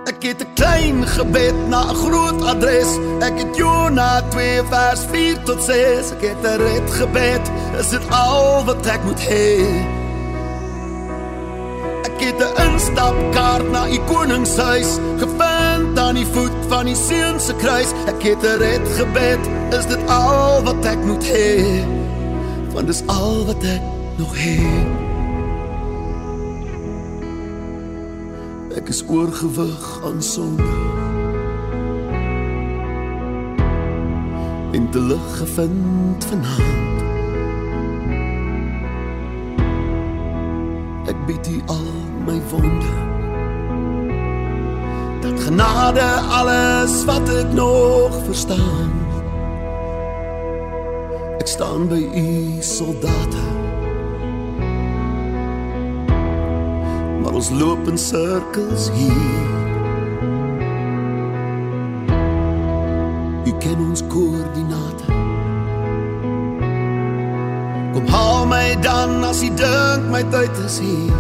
Ek het 'n klein gebed na 'n groot adres. Ek het Jona 2 vers 4 tot 6. Ek het 'n red gebed. Is dit al wat ek moet hê? Ek het 'n instapkaart na u koningshuis gevind aan die voet van die seun se kruis. Ek het 'n red gebed. Is dit al wat ek moet hê? Want dis al wat ek nog het. Ek is oorgewig aan sonde. En te lig gevind vanaand. Ek bied u al my wonde. Dat genade alles wat ek nog verstaan. Ek staan by u soldate. Maar ons loop in sirkels hier. U ken ons koördinate. Kom haal my dan as jy dink my tyd is hier.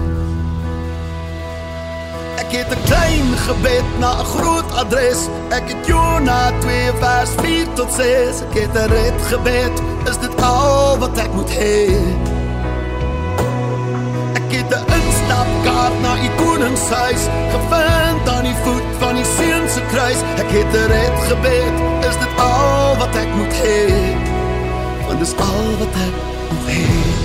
Ek het 'n klein gebed na 'n groot adres. Ek het Jona 2 vers 4 tot 6. Ek het 'n red gebed. Is dit al wat ek moet hê? Ek het 'n instapkaart na die koningshuis gevind aan die voet van die seun se kruis. Ek het 'n red gebed. Is dit al wat ek moet hê? Want dis al wat ek nog het.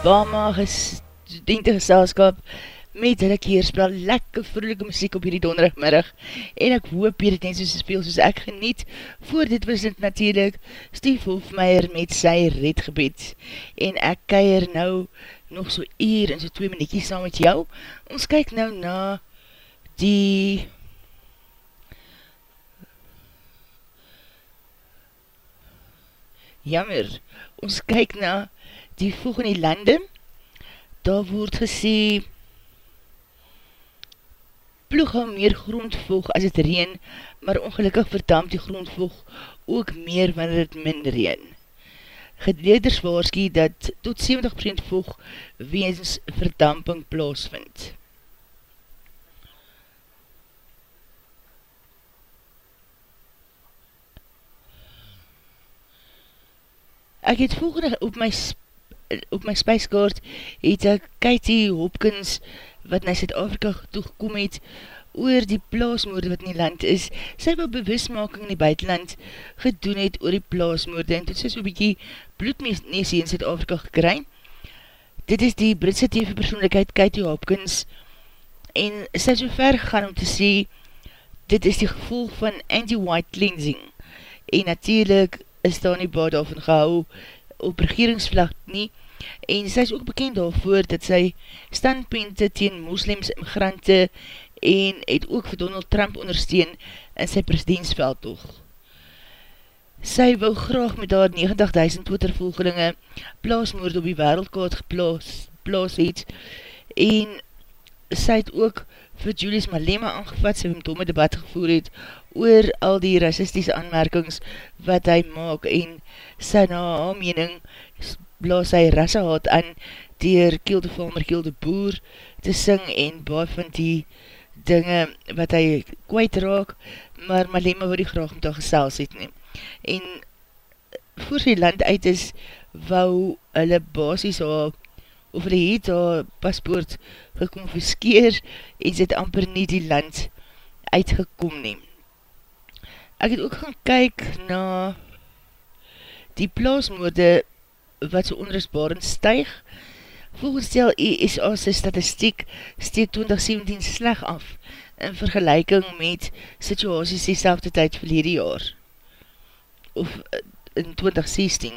Die Alabama studentengeselskap met hulle keerspel, lekker vroelike muziek op hierdie donderigmiddag, en ek hoop hier het net soos speel soos ek geniet, voor dit was dit natuurlijk Steve Hofmeier met sy redgebed, en ek keier nou nog so uur en so twee minuutjes saam met jou, ons kyk nou na die jammer, ons kyk na die volgende lande, daar word gesê, ploeg hou meer grondvog as het reen, maar ongelukkig verdamp die grondvog ook meer wanneer het min reen. Gedeeders waarskie dat tot 70% vog weens verdamping plaasvind. Ek het volgende op my op my spijskaart het ek Katie Hopkins wat na Zuid-Afrika toegekom het oor die plaasmoorde wat in die land is. Sy wil bewusmaking in die buitenland gedoen het oor die plaasmoorde en tot sy so'n bykie bloedmeesie in Zuid-Afrika gekry. Dit is die Britse TV persoonlijkheid Katie Hopkins en sy so ver gegaan om te sê dit is die gevolg van anti-white cleansing en natuurlijk is daar nie baad daarvan gehou op regeringsvlag nie en sy is ook bekend daarvoor dat sy standpunte teen moslims immigrante en het ook vir Donald Trump ondersteun in sy presidentsveld toch. Sy wil graag met haar 90.000 Twitter volgelinge plaasmoord op die wereldkaart geplaas plaas het en sy het ook vir Julius Malema aangevat, sy hom een debat gevoer het oor al die racistische aanmerkings wat hy maak en sy na haar mening blaas hy rassehaat aan dier Kielde Valmer, Kielde Boer te sing en baie van die dinge wat hy kwijt raak, maar Malema wil die graag met haar gesels het neem. En voor sy land uit is, wou hulle basis haar, of hulle het haar paspoort geconfiskeer en sy het amper nie die land uitgekom neem. Ek het ook gaan kyk na die plaasmoorde wat so onrustbarend stuig. Volgens stel ESA sy statistiek steek 2017 sleg af in vergelijking met situaties die selfde tyd verlede jaar. Of eh, in 2016.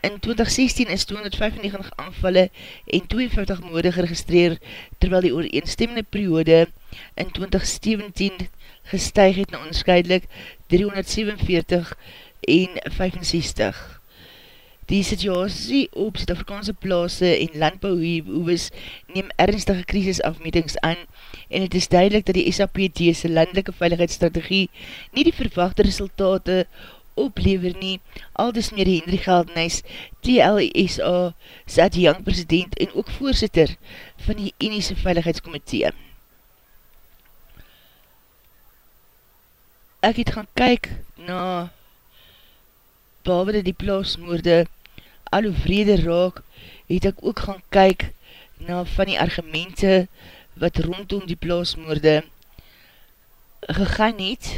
In 2016 is 295 aanvalle en 52 moorde geregistreer, terwyl die ooreenstemmende periode in 2017 gestuig het na onscheidelik 347 en 65. Die situasie op Zuid-Afrikaanse plaas en landbouwhoeves neem ernstige krisisafmetings aan en het is duidelik dat die SAPD's landelike veiligheidsstrategie nie die verwachte resultate oplever nie, al dis meer Henry Geldenhuis, TLSA, Zad Young president en ook voorzitter van die Uniese Veiligheidskomitee. Ek het gaan kyk na behalwe die plaasmoorde al hoe vrede raak, het ek ook gaan kyk na van die argumente wat rondom die plaasmoorde gegaan het.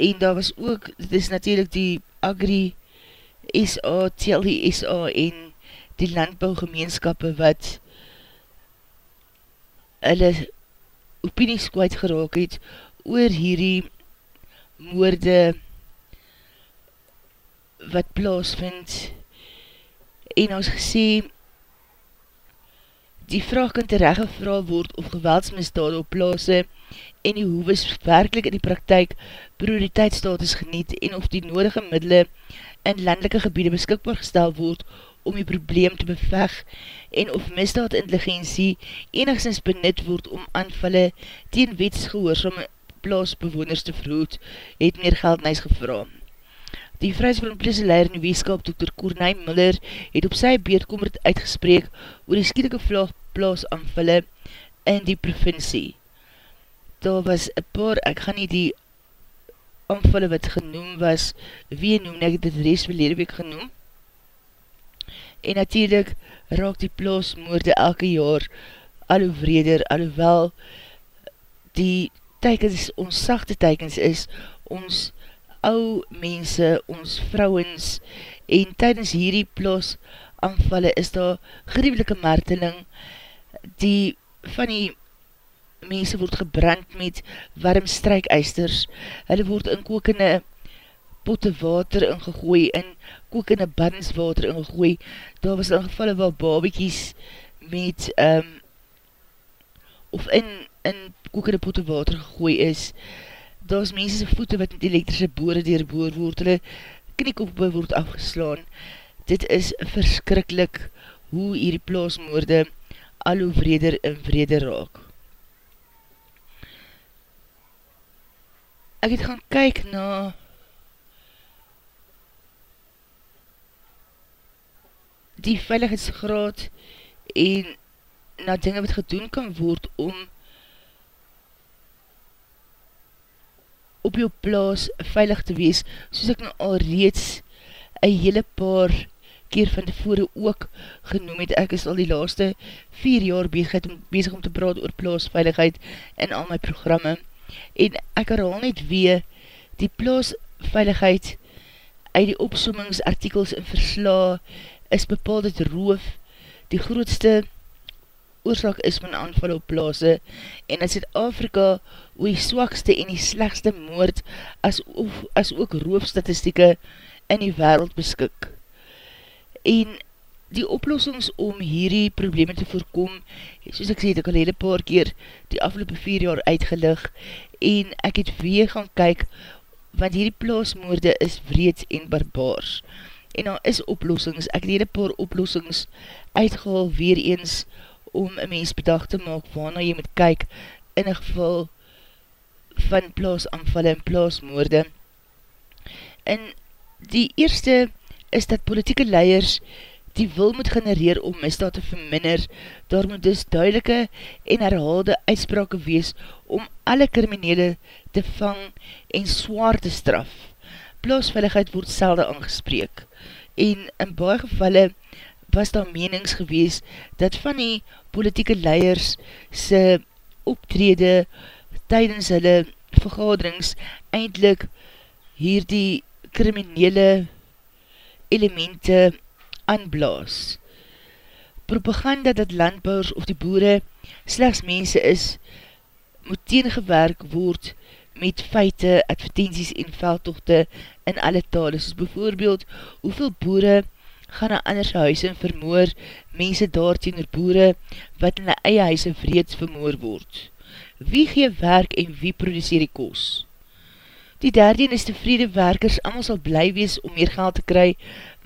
En daar was ook, dit is natuurlijk die Agri SA, TLI SA en die landbouwgemeenskappe wat hulle opinies kwijt geraak het oor hierdie moorde wat plaasvind. En ons gesê die vraag kan terecht gevraag word of geweldsmisdade op plaase en die hoeves werkelijk in die praktijk prioriteitsstatus geniet en of die nodige middele in landelike gebiede beskikbaar gestel word om die probleem te beveg en of misdaad intelligentie enigszins benut word om aanvalle teen wetsgehoorsame plaasbewoners te vroeg, het meer geld nijs gevra. Die vrijsbrandplese leier in die weeskap, Dr. Kornay Miller, het op sy beerdkomerd uitgespreek oor die skielike plaas aanvulle in die provincie. Daar was een paar, ek gaan nie die aanvulle wat genoem was, wie noem ek dit reis verlede week genoem. En natuurlijk raak die plaasmoorde elke jaar al hoe vreder, alhoewel die tykens, ons sachte tykens is, ons ou mense, ons vrouwens, en tydens hierdie plaas aanvalle is daar griewelike marteling, die van die mense word gebrand met warm strijkeisters, hulle word in kokende potte water ingegooi, in kokende banswater ingegooi, daar was in gevalle waar babiekies met um, of in, in kokende potte water gegooi is, daar is mense voete wat met elektrische boore dierboor word, hulle kniekop word afgeslaan, dit is verskrikkelijk hoe hierdie plaasmoorde al hoe vreder en vreder raak. Ek het gaan kyk na die veiligheidsgraad en na dinge wat gedoen kan word om op jou plaas veilig te wees, soos ek nou al reeds een hele paar keer van tevore ook genoem het, ek is al die laaste vier jaar bezig, om te praat oor plaasveiligheid in al my programme, en ek herhaal net weer, die plaasveiligheid uit die opsommingsartikels en versla is bepaald het roof, die grootste oorzaak is van aanval op plaase, en in Zuid-Afrika oor die swakste en die slechtste moord as, of, as ook roofstatistieke in die wereld beskik. En die oplossings om hierdie probleme te voorkom, soos ek sê, het ek al hele paar keer die afgelopen vier jaar uitgelig, en ek het weer gaan kyk, want hierdie plaasmoorde is vreed en barbaars, en daar is oplossings, ek het hele paar oplossings uitgehaal weer eens, om een mens bedag te maak, waarna jy moet kyk, in een geval van plaasanvallen en plaasmoorde, en die eerste is dat politieke leiers die wil moet genereer om misdaad te verminder, daar moet dus duidelike en herhaalde uitsprake wees om alle kriminele te vang en zwaar te straf. Plaasveiligheid word selde aangespreek en in baie gevalle was daar menings gewees dat van die politieke leiers se optrede tydens hulle vergaderings eindelijk hier die kriminele elemente aanblaas. Propaganda dat landbouwers of die boere slechts mense is, moet teengewerk word met feite, advertenties en veldtochte in alle tale, soos bijvoorbeeld, hoeveel boere gaan na anders huise en vermoor mense daar teen boere wat in die eie huise vreeds vermoor word. Wie gee werk en wie produceer die koos? Die derde is tevrede werkers, allemaal sal bly wees om meer geld te kry,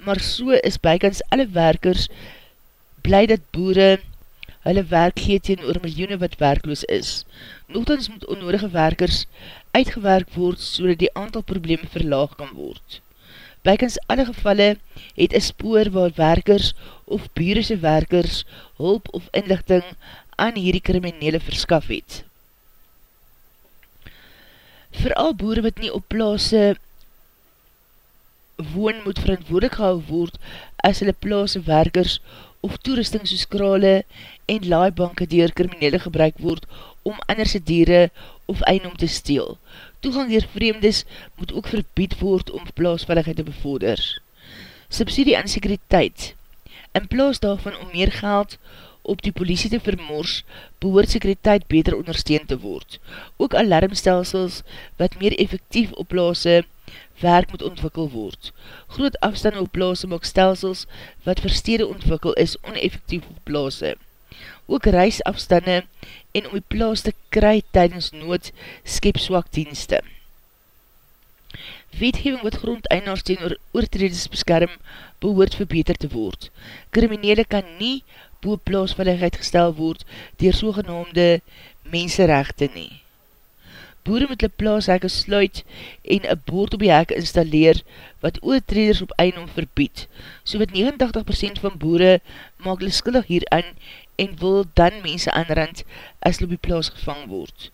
maar so is bykans alle werkers bly dat boere hulle werk gee teen oor miljoene wat werkloos is. Nogthans moet onnodige werkers uitgewerk word so dat die aantal probleme verlaag kan word. Bykans alle gevalle het een spoor waar werkers of buurse werkers hulp of inlichting aan hierdie kriminele verskaf het. Vooral boere wat nie op plaas woon moet verantwoordig gehou word as hulle plaas werkers of toerusting soos krale en laaibanke dier kriminele gebruik word om anderse dieren of eindom te steel. Toegang dier vreemdes moet ook verbied word om plaasvalligheid te bevorder. Subsidie aan sekuriteit In plaas daarvan om meer geld op die politie te vermoors, behoort sekuriteit beter ondersteund te word. Ook alarmstelsels wat meer effectief op plaase werk moet ontwikkel word. Groot afstand op plaase maak stelsels wat verstede ontwikkel is oneffectief op plaase. Ook reisafstande en om die plaas te kry tydens nood skep swak dienste. Wetgeving wat grondeinaars teen oor oortredings beskerm, behoort verbeter te word. Kriminele kan nie boe plaasveiligheid gestel word dier sogenaamde menserechte nie. Boere moet die plaashekke sluit en een boord op die hek installeer wat oortreders op eindom verbied. So wat 89% van boere maak hulle skuldig hieran en wil dan mense aanrand as hulle op die plaas gevang word.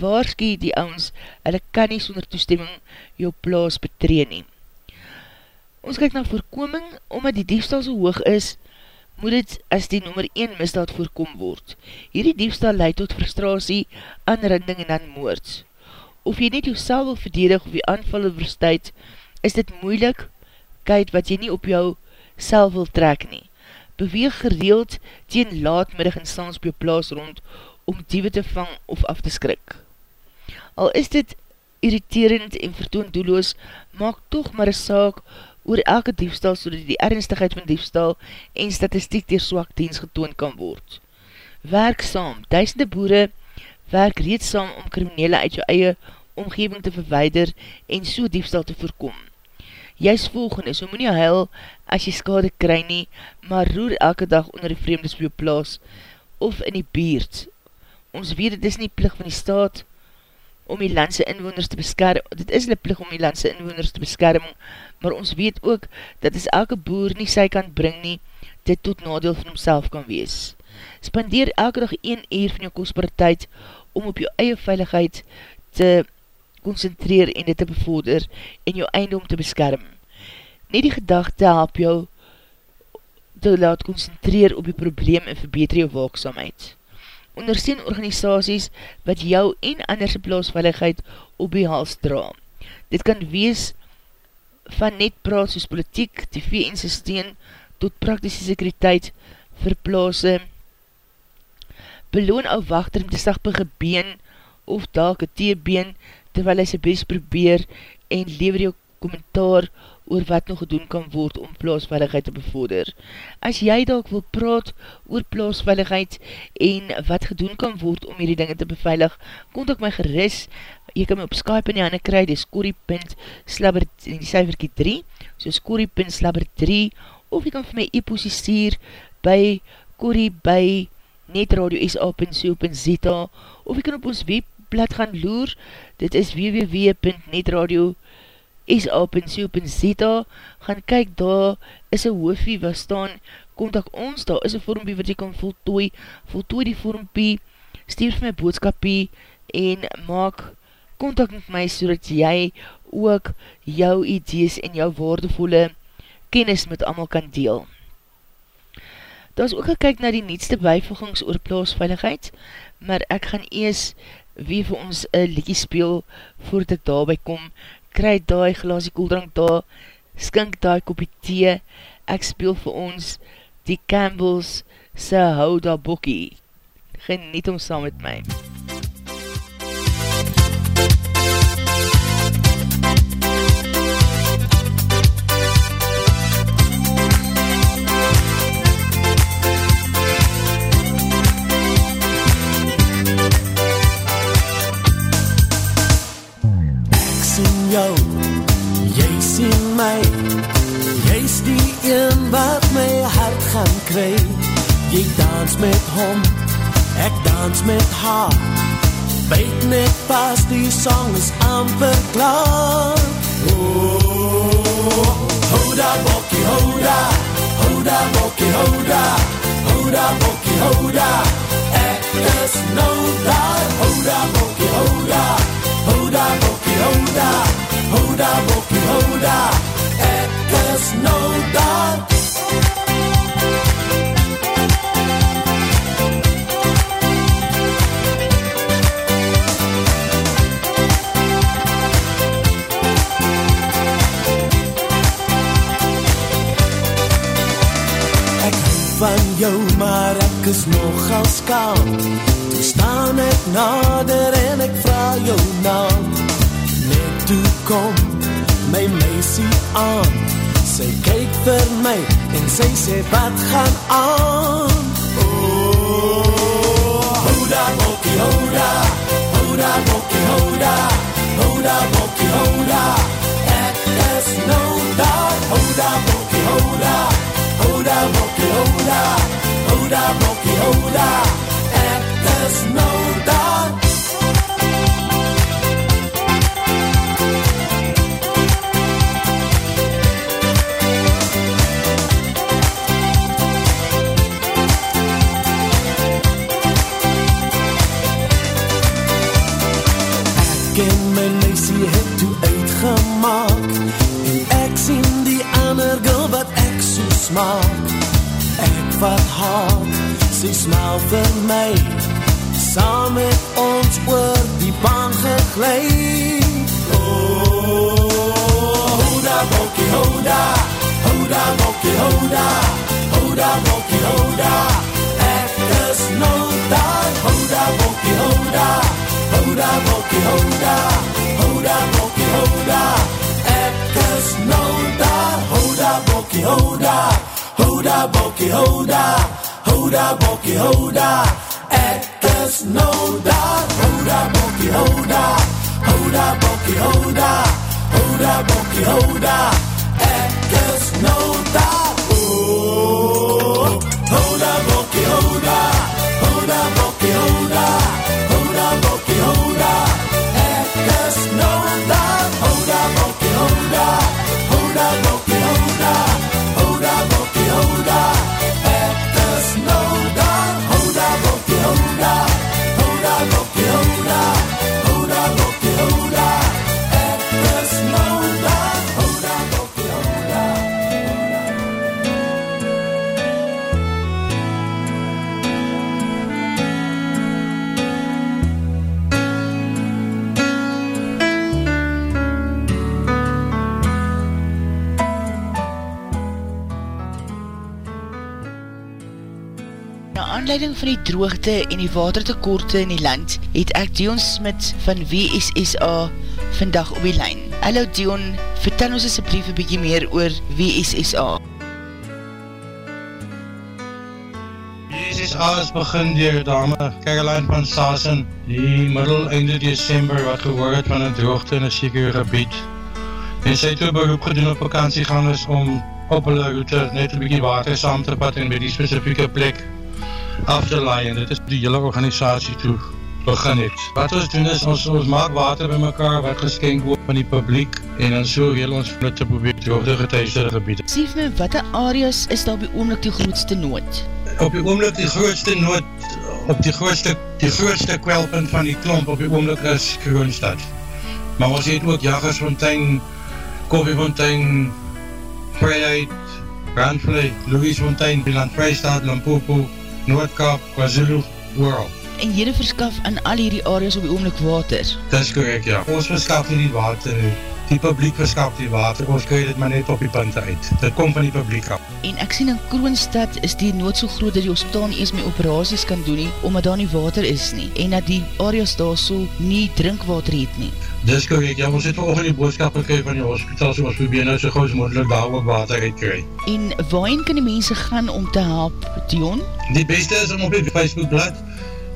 Waarski die ouds, hulle kan nie sonder toestemming jou plaas betree nie. Ons kyk na voorkoming, omdat die diefstal so hoog is, moet het as die nummer 1 misdaad voorkom word. Hierdie diefstal leid tot frustratie, aanrinding en aan moord. Of jy net jou wil verdedig of jy aanval overstuid, is dit moeilik, kyk wat jy nie op jou sel wil trek nie. Beweeg gereeld teen laatmiddag en saans op jou plaas rond om diewe te vang of af te skrik. Al is dit irriterend en vertoon doelloos, maak toch maar een saak oor elke diefstal so die ernstigheid van diefstal en statistiek dier swak diens getoond kan word. Werk saam, duisende boere werk reeds saam om kriminele uit jou eie omgeving te verweider en so diefstal te voorkom. Juist volgende, so moet nie huil as jy skade kry nie, maar roer elke dag onder die vreemdes op jou plaas of in die beerd. Ons weet, dit is nie plig van die staat om die landse inwoners te beskerm, dit is die plig om die landse inwoners te beskerm, maar ons weet ook, dat as elke boer nie sy kan bring nie, dit tot nadeel van homself kan wees. Spandeer elke dag 1 uur van jou kostbare tyd om op jou eie veiligheid te concentreer en dit te bevorder en jou einde om te beskerm. Net die gedachte help jou te laat concentreer op die probleem en verbeter jou waaksamheid. Ondersteun organisaties wat jou en anderse plaasveiligheid op die hals dra. Dit kan wees van net praat soos politiek, tv en systeem tot praktische sekuriteit vir plaase beloon ou wachter met die sagbige been of dalk een teebeen terwyl hy sy best probeer en lever jou kommentaar oor wat nog gedoen kan word om plaasveiligheid te bevorder. As jy dalk wil praat oor plaasveiligheid en wat gedoen kan word om hierdie dinge te beveilig, kontak my geris, jy kan my op Skype in die handen kry, dis corrie.slabber, die cijferkie 3, so corrie.slabber 3, of jy kan vir my e-postie stuur by corrie by netradio.sa.co.za of jy kan op ons webblad gaan loer, dit is www.netradio.sa.co.za gaan kyk, daar is een hoofie wat staan, kontak ons, daar is een vormpie wat jy kan voltooi, voltooi die vormpie, stuur vir my boodskapie en maak kontak met my so dat jy ook jou idees en jou waardevolle kennis met allemaal kan deel. Daar is ook gekyk na die nietste bijvoegings oor plaasveiligheid, maar ek gaan ees wie vir ons een liedje speel voordat ek daarby kom, kry daai glasie koeldrank daar, skink daai kopie thee, ek speel vir ons die Campbells se houda bokkie. Geniet om saam met my. Jou. Jy sien my. Jy is die een wat my hart gaan kry. Jy dans met hom. Ek dans met haar. Byt net pas die song is amper klaar. Oh, Houda bokkie houda Houda bokkie houda Houda bokkie houda Ek is nou daar. Houda bokkie houda Houda bokkie houda Houda, bokkie, houda, ek is nou daar. Ek hou van jou, maar ek is nogal skaam. Toe staan ek nader en ek vraag jou naam toe kom my meisie aan. Sy kyk vir my en sy sê wat gaan aan? Oh houda moki houda. Houda moki houda. Houda moki houda. Ek is nou daar. Houda moki houda. Houda moki houda. Houda moki houda. Ek is nou daar smaak. Ek wat haat, sy smaal vir my. Saam met ons oor die baan geglij. Oh, hoda, bokkie, hoda, hoda, bokkie, hoda, hoda, bokkie, hoda, hoda, bokkie, hoda, hoda, bokkie, hoda, ek is nou daar. Hoda, bokkie, hoda, hoda, bokkie, hoda, hoda, bokkie, hoda, ek is nou daar. Aanleiding van die droogte en die watertekorte in die land, het ek Dion Smit van WSSA vandag op die lijn. Hallo Dion, vertel ons asjeblief een bykie meer oor WSSA. Die SSA is begin dier dame Caroline van Sassen die middel einde december wat gehoor het van een droogte in een sekere gebied. En sy toe beroep gedoen op vakantiegangers om op hulle route net een bykie water saam te pat en by die specifieke plek af te laai en dit is die hele organisatie toe begin het. Wat ons doen is, ons, ons maak water by mekaar wat geskenk word van die publiek en dan so heel ons dit te probeer droogte getuisde gebiede. Sief my, wat areas is daar op die oomlik die grootste nood? op die oomlik die grootste nood, op die grootste, die grootste kwelpunt van die klomp op die oomlik is Kroonstad. Maar ons het ook Jagersfontein, Koffiefontein, Vrijheid, Brandvlei, Louisfontein, Biland Vrijstaat, Limpopo, Noordkap, KwaZulu, World. En jylle verskaf aan al hierdie areas op die oomlik water. Dit is correct, ja. Ons verskaf nie die water nie. Die publiek verskaf die water, ons kry dit maar net op die punte uit. Dit kom van die publiek af. En ek sien in Kroonstad is die nood so groot dat die hospitaal nie eens my operaties kan doen nie, omdat daar nie water is nie. En dat die areas daar so nie drinkwater het nie. Dis correct, ja, ons het vanochtend die boodskap gekry van die hospitaal, so ons probeer nou so gauw as mogelijk daar ook water uitkry. En waarin kan die mense gaan om te help, Dion? Die beste is om op die Facebookblad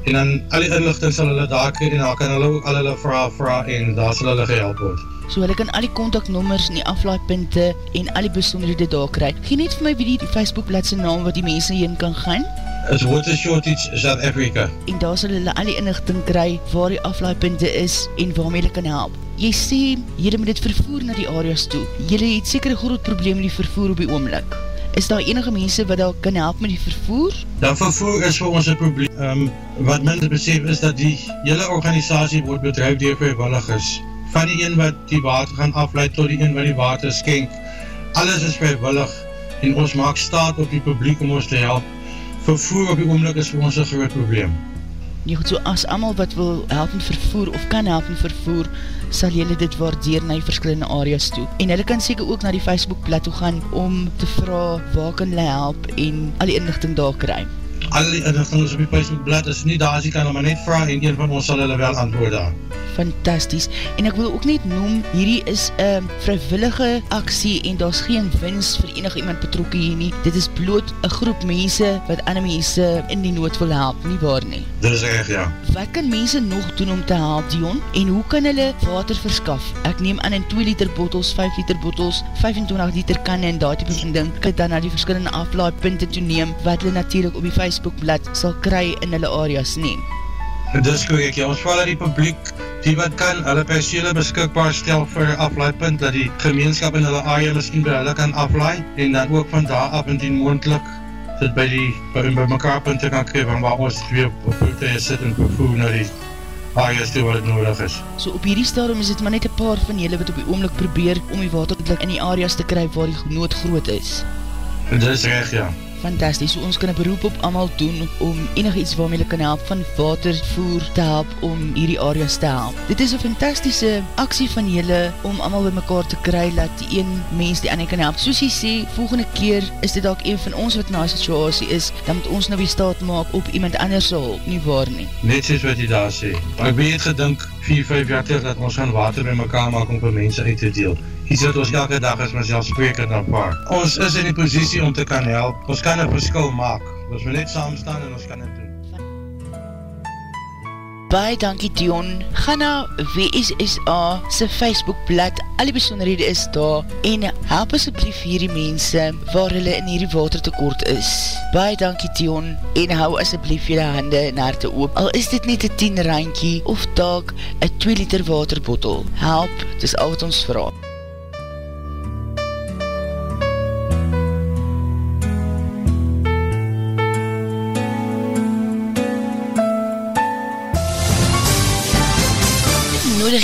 en dan al die inlichting sal hulle daar kry en dan kan hulle ook al hulle vraag vraag en daar sal hulle gehelp word. So hulle kan al die contactnommers en die aflaaipunte en al die besonderhede daar kry. Gee net vir my wie die Facebookblad sy naam wat die mense heen kan gaan. Is Water Shortage South Africa. En daar sal hulle al die inlichting kry waar die aflaaipunte is en waarmee hulle kan help. Jy sê, jylle moet dit vervoer na die areas toe. Jylle het seker een groot probleem met die vervoer op die oomlik. Is daar enige mense wat daar kan help met die vervoer? Dan vervoer is vir ons een probleem. Um, wat mense besef is dat die hele organisatie word bedrijf door vrijwilligers. Van die een wat die water gaan afleid tot die een wat die water skenk. Alles is vrijwillig en ons maak staat op die publiek om ons te help. Vervoer op die oomlik is vir ons een groot probleem. Nee goed, so as amal wat wil help met vervoer of kan help met vervoer, sal jylle dit waardeer na die verskillende areas toe. En hulle kan seker ook na die Facebookblad toe gaan om te vraag waar kan hulle help en al die inlichting daar kry. Al die inlichting is op die Facebookblad is nie daar as jy kan hulle maar net vraag en een van ons sal hulle wel antwoord daar. Fantasties. En ek wil ook net noem, hierdie is een vrywillige aksie en daar is geen winst vir enige iemand betrokken hier nie. Dit is bloot een groep mense wat ander mense in die nood wil help, nie waar nie. Dit is echt, ja. Wat kan mense nog doen om te help, Dion? En hoe kan hulle water verskaf? Ek neem aan in 2 liter bottels, 5 liter bottels, 25 liter kanne en daar type van ding, kan dan na die verskillende aflaaipunte toe neem, wat hulle natuurlijk op die Facebookblad sal kry in hulle areas neem. Dit is correct, ja. Ons val die publiek, die wat kan, hulle percele beskikbaar stel vir aflaaipunt, dat die gemeenskap in hulle area miskien by hulle kan aflaai, en dan ook van daar af indien moendlik, dit by die, by, by mekaar punte kan kry, van waar ons twee op voertuie sit en vervoer na die areas toe wat nodig is. So op hierdie stadium is dit maar net een paar van julle wat op die oomlik probeer om die water in die areas te kry waar die nood groot is. Dit is recht, ja. Fantastisch. So ons kan een beroep op allemaal doen om enig iets waarmee hulle kan help van watervoer te help om hierdie areas te help. Dit is een fantastische aksie van julle om allemaal by mekaar te kry, laat die een mens die ander kan help. Soos jy sê, volgende keer is dit ook een van ons wat na situasie is, dan moet ons nou die staat maak op iemand anders hulp, nie waar nie. Net soos wat jy daar sê. Ek ben het gedink, 4, 5 jaar terug, dat ons gaan water by mekaar maak om vir mense uit te deel. Iets wat ons elke dag is myself spreker dan paar. Ons is in die positie om te kan help. Ons kan een verskil maak. Ons moet net saam staan en ons kan het doen. Baie dankie Dion, ga na WSSA sy Facebookblad, al die besonderhede is daar en help asjeblief hierdie mense waar hulle in hierdie watertekort is. Baie dankie Dion en hou asjeblief jylle hande en harte oop, al is dit net een 10 randkie of taak een 2 liter waterbottel. Help, dis al wat ons vraag.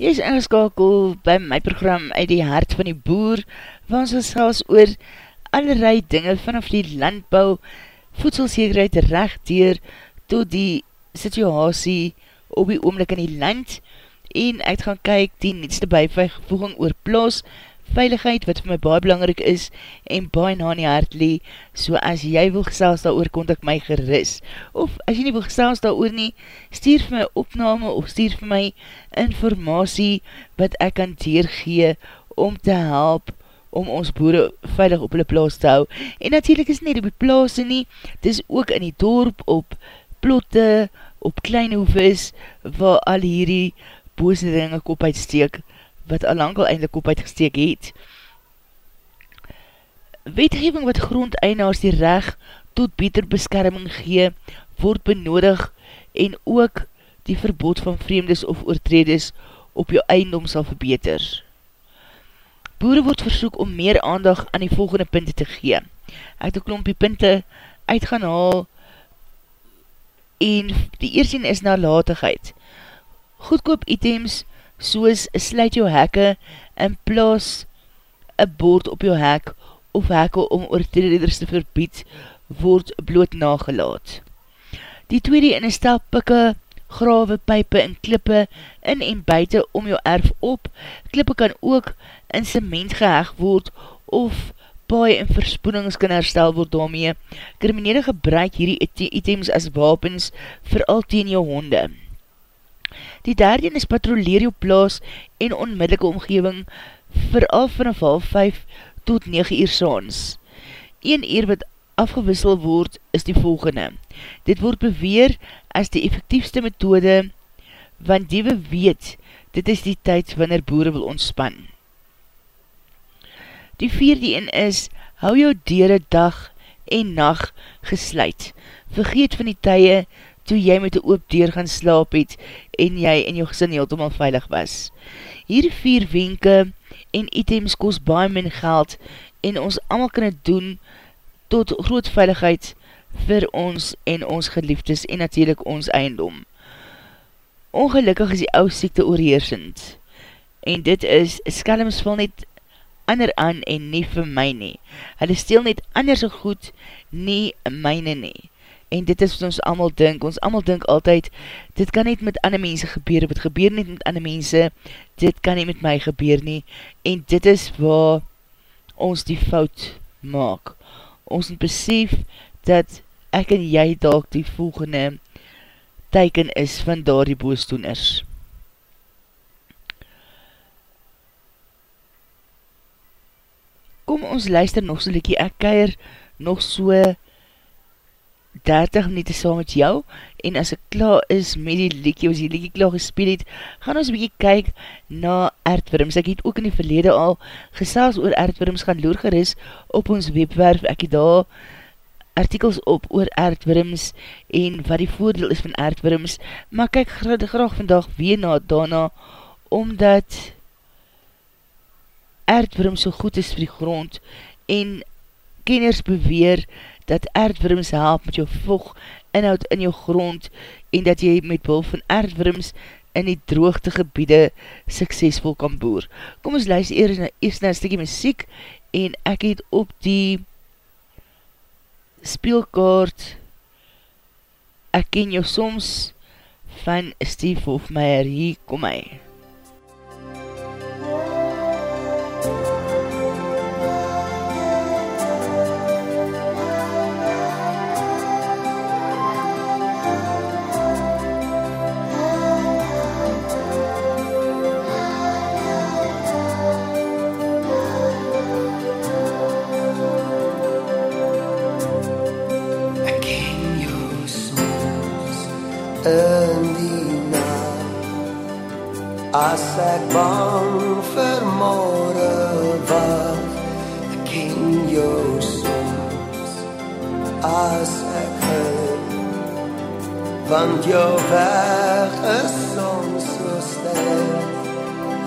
Jy is ingeskakel by my program uit die hart van die boer, waar ons gesels oor allerlei dinge vanaf die landbouw, voedselsekerheid recht dier tot die situasie op die oomlik in die land. En ek gaan kyk die netste bijvoeging oor plaas veiligheid wat vir my baie belangrik is en baie na in die hart lee, so as jy wil gesels daar oor, kontak my geris. Of as jy nie wil gesels daar oor nie, stuur vir my opname of stuur vir my informatie wat ek kan deurgee om te help om ons boere veilig op hulle plaas te hou. En natuurlijk is nie op die plaas nie, dit is ook in die dorp, op plotte, op klein hoeves, waar al hierdie bose dinge kop uitsteek, wat al lang al eindelijk op uitgesteek het. Wetgeving wat grondeinaars die reg tot beter beskerming gee, word benodig en ook die verbod van vreemdes of oortredes op jou eindom sal verbeter. Boere word versoek om meer aandag aan die volgende punte te gee. Ek het een klompie punte uitgaan haal en die eerste is nalatigheid. Goedkoop items soos sluit jou hekke en plaas een bord op jou hek of hekke om oortreders te verbied word bloot nagelaat. Die tweede in een stel pikke, grawe, pype en klippe in en buiten om jou erf op. Klippe kan ook in cement geheg word of paai en verspoenings kan herstel word daarmee. Kriminele gebruik hierdie items as wapens vir al teen jou honde. Die derde is patroleer jou plaas en onmiddellike omgeving vooral vanaf half 5 tot 9 uur saans. Een uur wat afgewissel word is die volgende. Dit word beweer as die effectiefste methode want die we weet dit is die tyd wanneer boere wil ontspan. Die vierde een is, hou jou dere dag en nacht gesluit. Vergeet van die tye toe jy met die oop deur gaan slaap het en jy en jou gesin heeltemal veilig was. Hier vier wenke en items kost baie min geld en ons allemaal kan het doen tot groot veiligheid vir ons en ons geliefdes en natuurlijk ons eiendom. Ongelukkig is die ou siekte oorheersend en dit is, skelms val net ander aan en nie vir my nie. Hulle steel net anders goed, nie myne nie. En dit is wat ons allemaal dink, ons allemaal dink altyd, dit kan net met ander mense gebeur, wat gebeur net met ander mense, dit kan nie met my gebeur nie, en dit is waar ons die fout maak. Ons moet besef, dat ek en jy dalk die volgende teiken is van daar die boosdoeners. kom ons luister nog so liekie, ek keir nog so 30 minuten saam met jou, en as ek klaar is met die liekie, as die liekie klaar gespeel het, gaan ons bykie kyk na aardwurms. Ek het ook in die verlede al gesels oor aardwurms, gaan loer geris op ons webwerf, ek het daar artikels op oor aardwurms en wat die voordeel is van aardwurms, maar kyk graag, vandag weer na daarna, omdat aardwurm so goed is vir die grond en kenners beweer dat aardwurms help met jou vog inhoud in jou grond en dat jy met behulp van aardwurms in die droogte gebiede suksesvol kan boer. Kom ons luister eers na, eers na een stikkie muziek en ek het op die speelkaart ek ken jou soms van Steve Hofmeyer, hier kom hy. As ek bang vir môre wag, ek ken jou soms. As ek huil, want jou weg is soms so sterk.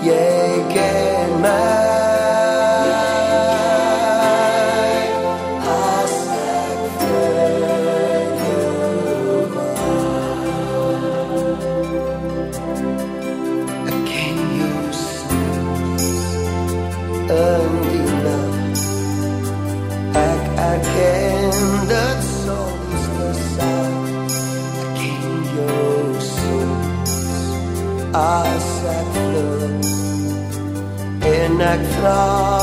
Jy ken my. As ek vlug en ek vra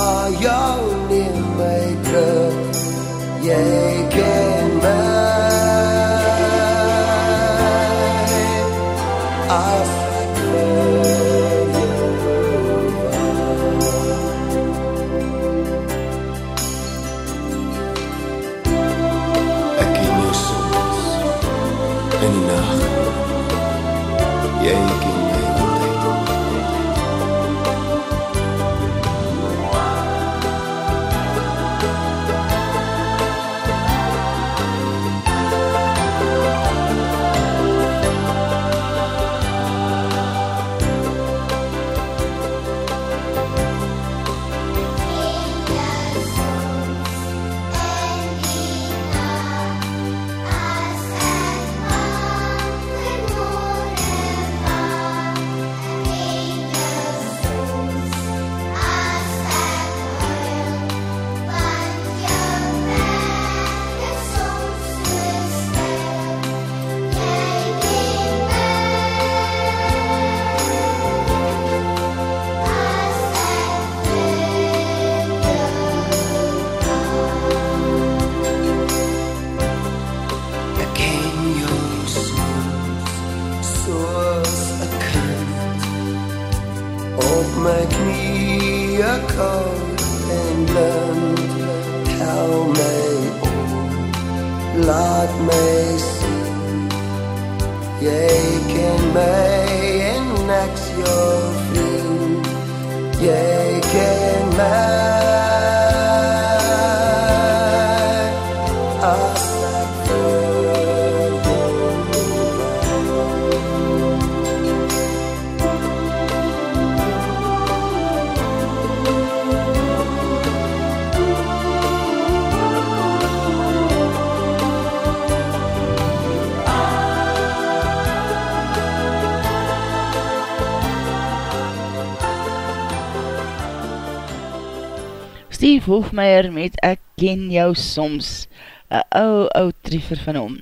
Steve Hofmeyer met Ek ken jou soms, een ou, ou triefer van hom.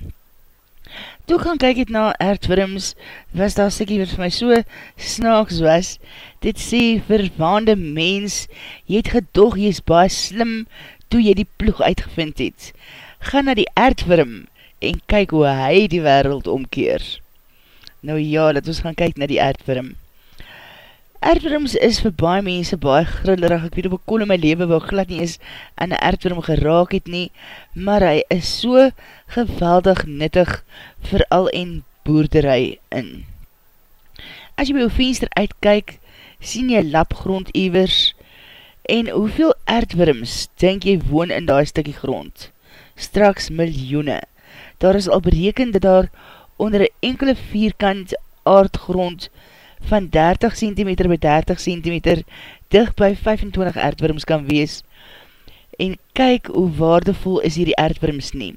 Toe gaan kyk het na aardwurms, was daar sikkie wat vir my so snaaks was, dit sê, verwaande mens, jy het gedog, jy is baie slim, toe jy die ploeg uitgevind het. Ga na die aardwurm, en kyk hoe hy die wereld omkeer. Nou ja, dat ons gaan kyk na die aardwurm. Aardwurms is vir baie mense baie grillerig, ek weet op ek kon in my leven wel glad nie is aan een aardwurm geraak het nie, maar hy is so geweldig nuttig vooral in boerderij in. As jy by jou venster uitkyk, sien jy lapgrond ewers, en hoeveel aardwurms denk jy woon in die stikkie grond? Straks miljoene. Daar is al bereken dat daar onder een enkele vierkant aardgrond van 30 cm by 30 cm dicht by 25 aardwurms kan wees. En kyk hoe waardevol is hierdie aardwurms nie.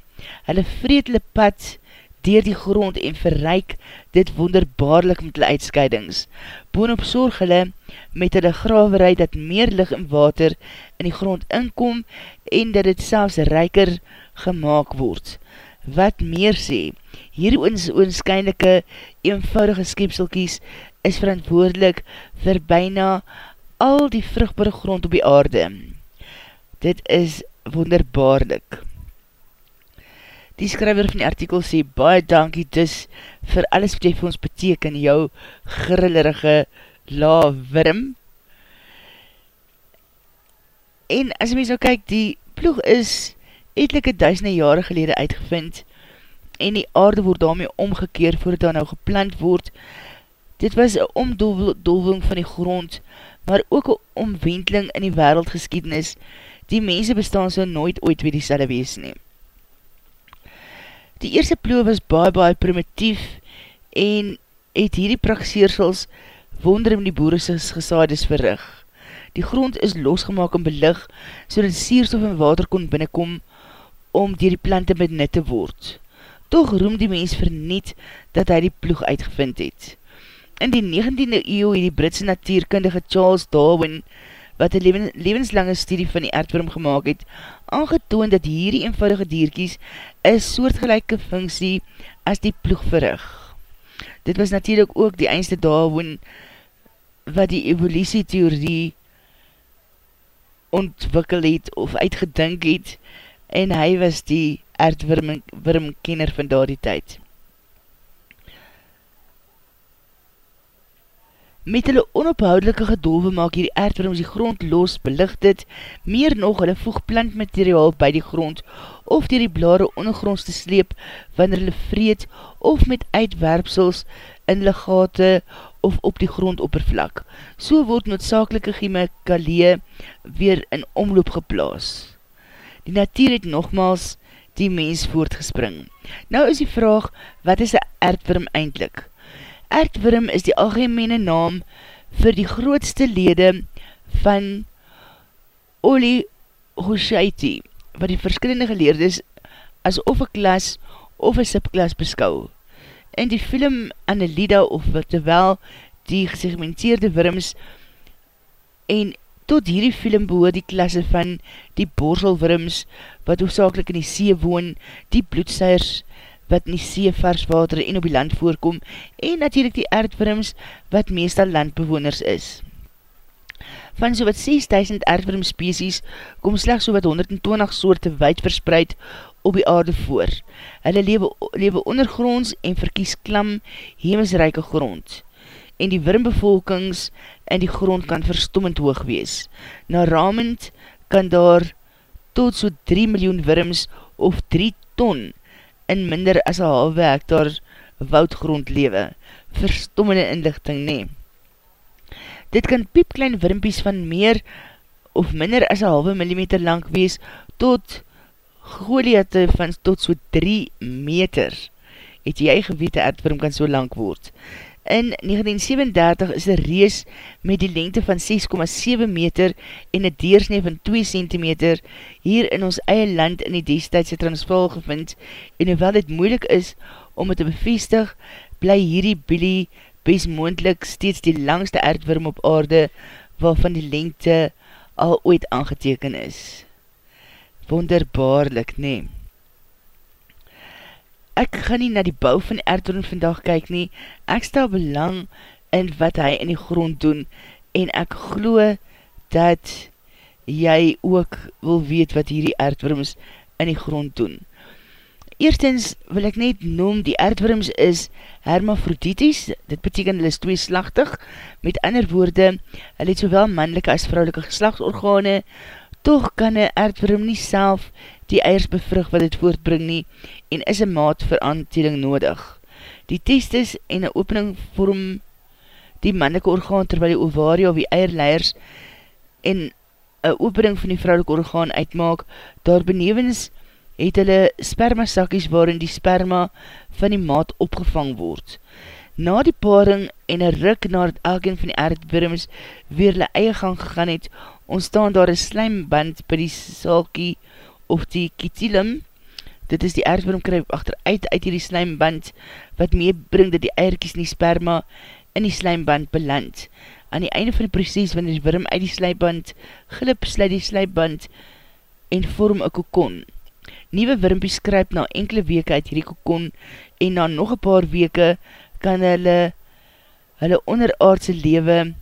Hulle vreet hulle pad dier die grond en verryk dit wonderbaarlik met hulle uitscheidings. Boonop sorg hulle met hulle graverij dat meer lig en water in die grond inkom en dat dit selfs ryker gemaakt word. Wat meer sê, hierdie ons oonskynlike eenvoudige skepselkies is verantwoordelik vir byna al die vrugbare grond op die aarde. Dit is wonderbaarlik. Die skryver van die artikel sê, baie dankie dus vir alles wat jy vir ons beteken, jou grillerige la wirm. En as jy mys nou kyk, die ploeg is etelike duisende jare gelede uitgevind en die aarde word daarmee omgekeer voordat daar nou geplant word. Dit was een omdolving van die grond, maar ook een omwenteling in die wereldgeschiedenis. Die mense bestaan so nooit ooit weer die selle wees neem. Die eerste ploeg was baie baie primitief en het hierdie praxeersels wonder om die boereses gesaades verrig. Die grond is losgemaak en belig, so dat sierstof en water kon binnenkom om dier die plante benut te word. Toch roem die mens verniet dat hy die ploeg uitgevind het. In die 19e eeuw het die Britse natuurkundige Charles Darwin, wat een leven, levenslange studie van die aardworm gemaakt het, aangetoon dat hierdie eenvoudige dierkies een soortgelijke funksie as die ploeg verrig. Dit was natuurlijk ook die eindste Darwin wat die evolutietheorie ontwikkel het of uitgedink het en hy was die aardwormkenner van daardie tyd. Met hulle onophoudelike gedolwe maak hierdie aardworms die grond los, belicht dit, meer nog hulle voeg plantmateriaal by die grond, of dier die blare ondergronds te sleep, wanneer hulle vreet, of met uitwerpsels in hulle gate, of op die grondoppervlak. So word noodzakelike chemikalie weer in omloop geplaas. Die natuur het nogmaals die mens voortgespring. Nou is die vraag, wat is een aardworm eindelijk? Aardworm is die algemene naam vir die grootste lede van Oligochaete, wat die verskillende geleerdes as of een klas of een subklas beskou. In die film Annelida of terwyl die gesegmenteerde worms en tot hierdie film behoor die klasse van die borselworms wat hoofdzakelik in die see woon, die bloedseiers, wat in die see varswater en op die land voorkom, en natuurlijk die aardworms, wat meestal landbewoners is. Van so wat 6000 aardworm species, kom slechts so wat 120 soorte wijd verspreid op die aarde voor. Hulle lewe, lewe ondergronds en verkies klam, hemelsrijke grond. en die wurmbevolkings in die grond kan verstommend hoog wees. Na ramend kan daar tot so 3 miljoen wurms of 3 ton in minder as een halwe hectare woudgrond lewe. Verstommende inlichting neem. Dit kan piepklein wurmpies van meer of minder as een halve millimeter lang wees tot goliate van tot so 3 meter. Het jy gewete aardwurm kan so lang word. In 1937 is een rees met die lengte van 6,7 meter en een deersnee van 2 cm hier in ons eie land in die destijdse transvaal gevind en hoewel dit moeilik is om het te bevestig, bly hierdie Billy best moendlik steeds die langste aardwurm op aarde waarvan die lengte al ooit aangeteken is. Wonderbaarlik, nee. Ek gaan nie na die bouw van die aardwurm vandag kyk nie, ek stel belang in wat hy in die grond doen en ek glo dat jy ook wil weet wat hierdie aardwurms in die grond doen. Eerstens wil ek net noem, die aardwurms is hermafrodities, dit beteken hulle is tweeslachtig, met ander woorde, hulle het sowel mannelike as vrouwelike geslagsorgane, toch kan een aardwurm nie self die eiers bevrug wat het voortbring nie, en is een maat vir aanteling nodig. Die testis en een opening vorm die mannelike orgaan, terwyl die ovarie of die eierleiers en een opening van die vrouwelike orgaan uitmaak, daar benevens het hulle spermasakkies waarin die sperma van die maat opgevang word. Na die paring en een ruk na het elkeen van die aardwurms weer hulle eie gang gegaan het, ontstaan daar een slijmband by die salkie of die kitilum. Dit is die aardwurm kryp achteruit uit die slijmband wat meebring dat die eierkies in die sperma in die slijmband beland. Aan die einde van die proces, wanneer die wurm uit die slijmband glip, sluit die slijmband en vorm een kokon. Nieuwe wimpies skryp na enkele weke uit hierdie kokon en na nog een paar weke kan hulle hulle onderaardse lewe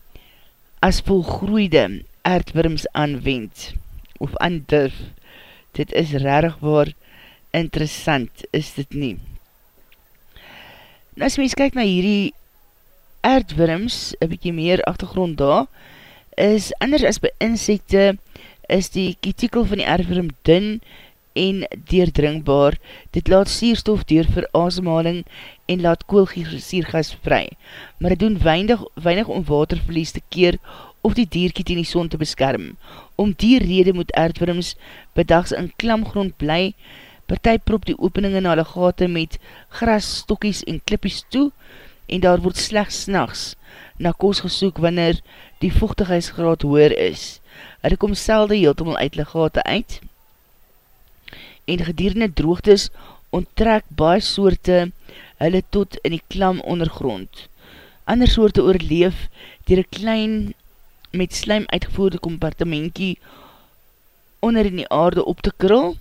as volgroeide aardwurms aanwend of aandurf. Dit is rarig waar interessant, is dit nie. Nou as mens kyk na hierdie aardwurms, een bykie meer achtergrond daar, is anders as by insekte, is die kietekel van die aardwurm dun en deurdringbaar. Dit laat sierstof deur vir asemhaling en laat koolsiergas vry. Maar het doen weinig, weinig om waterverlies te keer of die dierkie teen die son te beskerm. Om die rede moet aardwurms bedags in klamgrond bly, partij prop die openinge na die gaten met gras, stokkies en klippies toe en daar word slechts nachts na koos gesoek wanneer die vochtigheidsgraad hoer is. Hulle kom selde heeltemal uit die gaten uit, en gedierende droogtes onttrek baie soorte hulle tot in die klam ondergrond. Ander soorte oorleef dier een klein met slijm uitgevoerde compartimentkie onder in die aarde op te krul,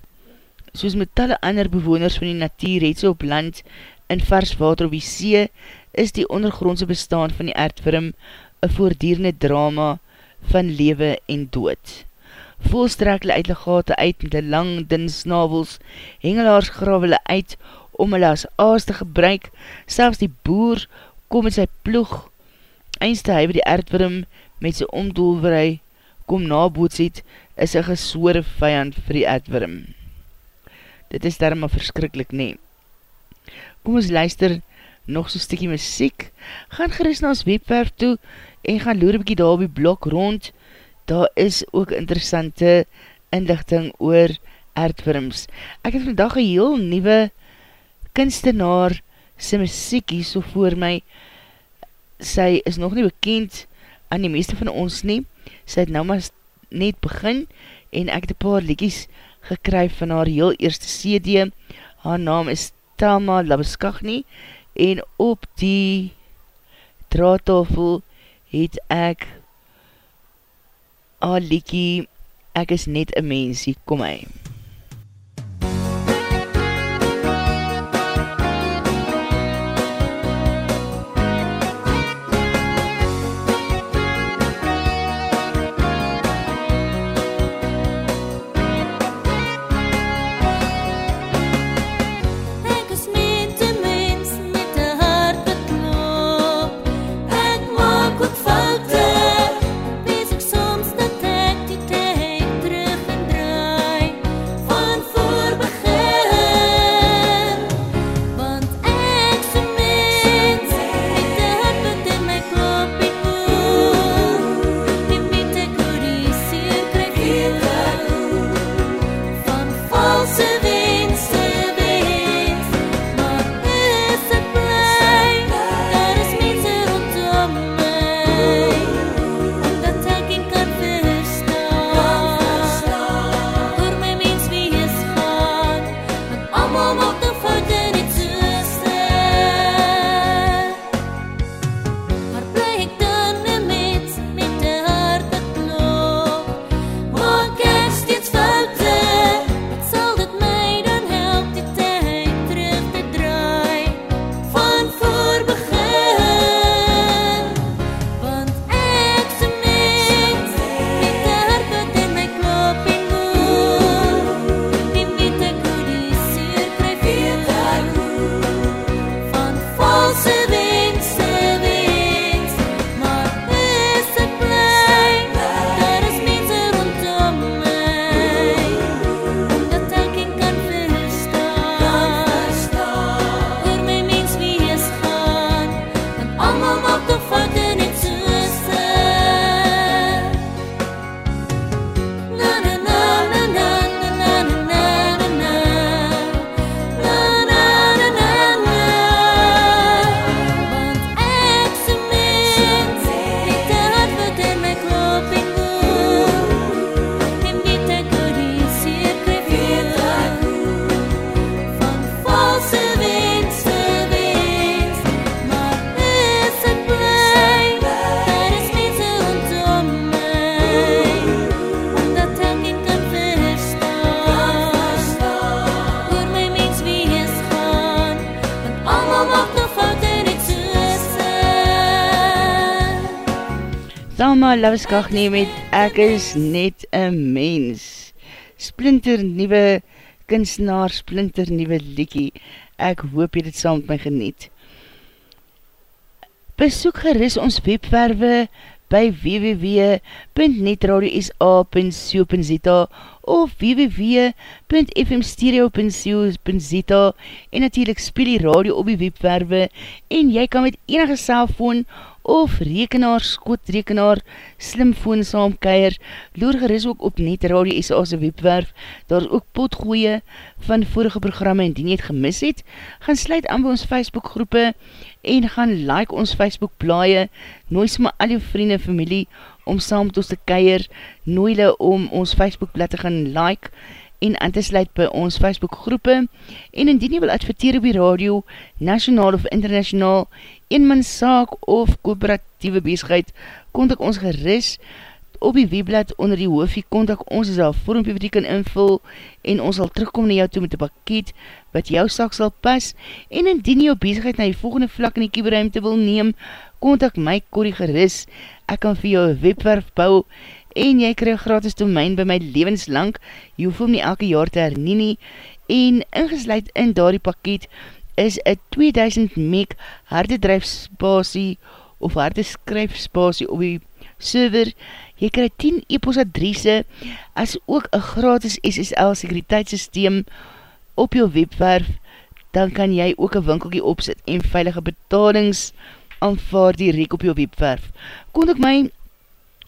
soos met talle ander bewoners van die natuur het so op land in vars water op die see, is die ondergrondse bestaan van die aardvorm een voordierende drama van lewe en dood. Volstrek hulle uit die gate uit met die lang, din snavels, hengelaars grawe hulle uit om hulle as aas te gebruik, selfs die boer kom met sy ploeg, eindste hy by die aardwurm met sy omdoelwerij kom naboots het, is een gesore vijand vir die aardwurm. Dit is daarom maar verskrikkelijk nie. Kom ons luister nog so'n stikkie muziek, gaan gerust na ons webwerf toe en gaan loer bykie daar op die blok rond, daar is ook interessante inlichting oor aardwurms. Ek het vandag een heel nieuwe kunstenaar sy muziek hier so voor my. Sy is nog nie bekend aan die meeste van ons nie. Sy het nou maar net begin en ek het een paar liedjes gekryf van haar heel eerste CD. Haar naam is Thelma Labuskagni en op die draadtafel het ek Ah, Likie, ek is net een mensie, kom hy. Tama Laveskag nie met Ek is net een mens. Splinter nieuwe kunstenaar, splinter nieuwe liekie. Ek hoop jy dit saam met my geniet. Besoek geris ons webwerwe by www.netradio.sa.co.za of www.fmstereo.co.za en natuurlijk speel die radio op die webwerwe en jy kan met enige cellfoon of rekenaar, skotrekenaar, slimfoon saamkeier, loer geris ook op Net Radio SA's webwerf, daar is ook potgooie van vorige programme en die nie het gemis het, gaan sluit aan by ons Facebook groepe en gaan like ons Facebook blaie, nooi sma al jou vriende en familie om saam met ons te keier, nooi hulle om ons Facebook blad te gaan like en aan te sluit by ons Facebook groepe en indien jy wil adverteer op die radio, nationaal of internationaal, eenman saak of kooperatieve bezigheid, kontak ons geris op die webblad onder die hoofie, kontak ons as al vormpje wat jy kan invul en ons sal terugkom na jou toe met die pakket wat jou saak sal pas. En indien jou bezigheid na die volgende vlak in die kieberuimte wil neem, kontak my Corrie geris, ek kan vir jou een webwerf bou en jy krijg gratis domein by my levenslang, jy hoef om nie elke jaar te hernie nie, en ingesluid in daardie pakket is een 2000 meg harde drijfspasie of harde skryfspasie op die server, jy krijg 10 e-post adresse, as ook een gratis SSL sekuriteitssysteem op jou webwerf, dan kan jy ook een winkelkie opzet en veilige betalings aanvaard direct op jou webwerf. Kon ek my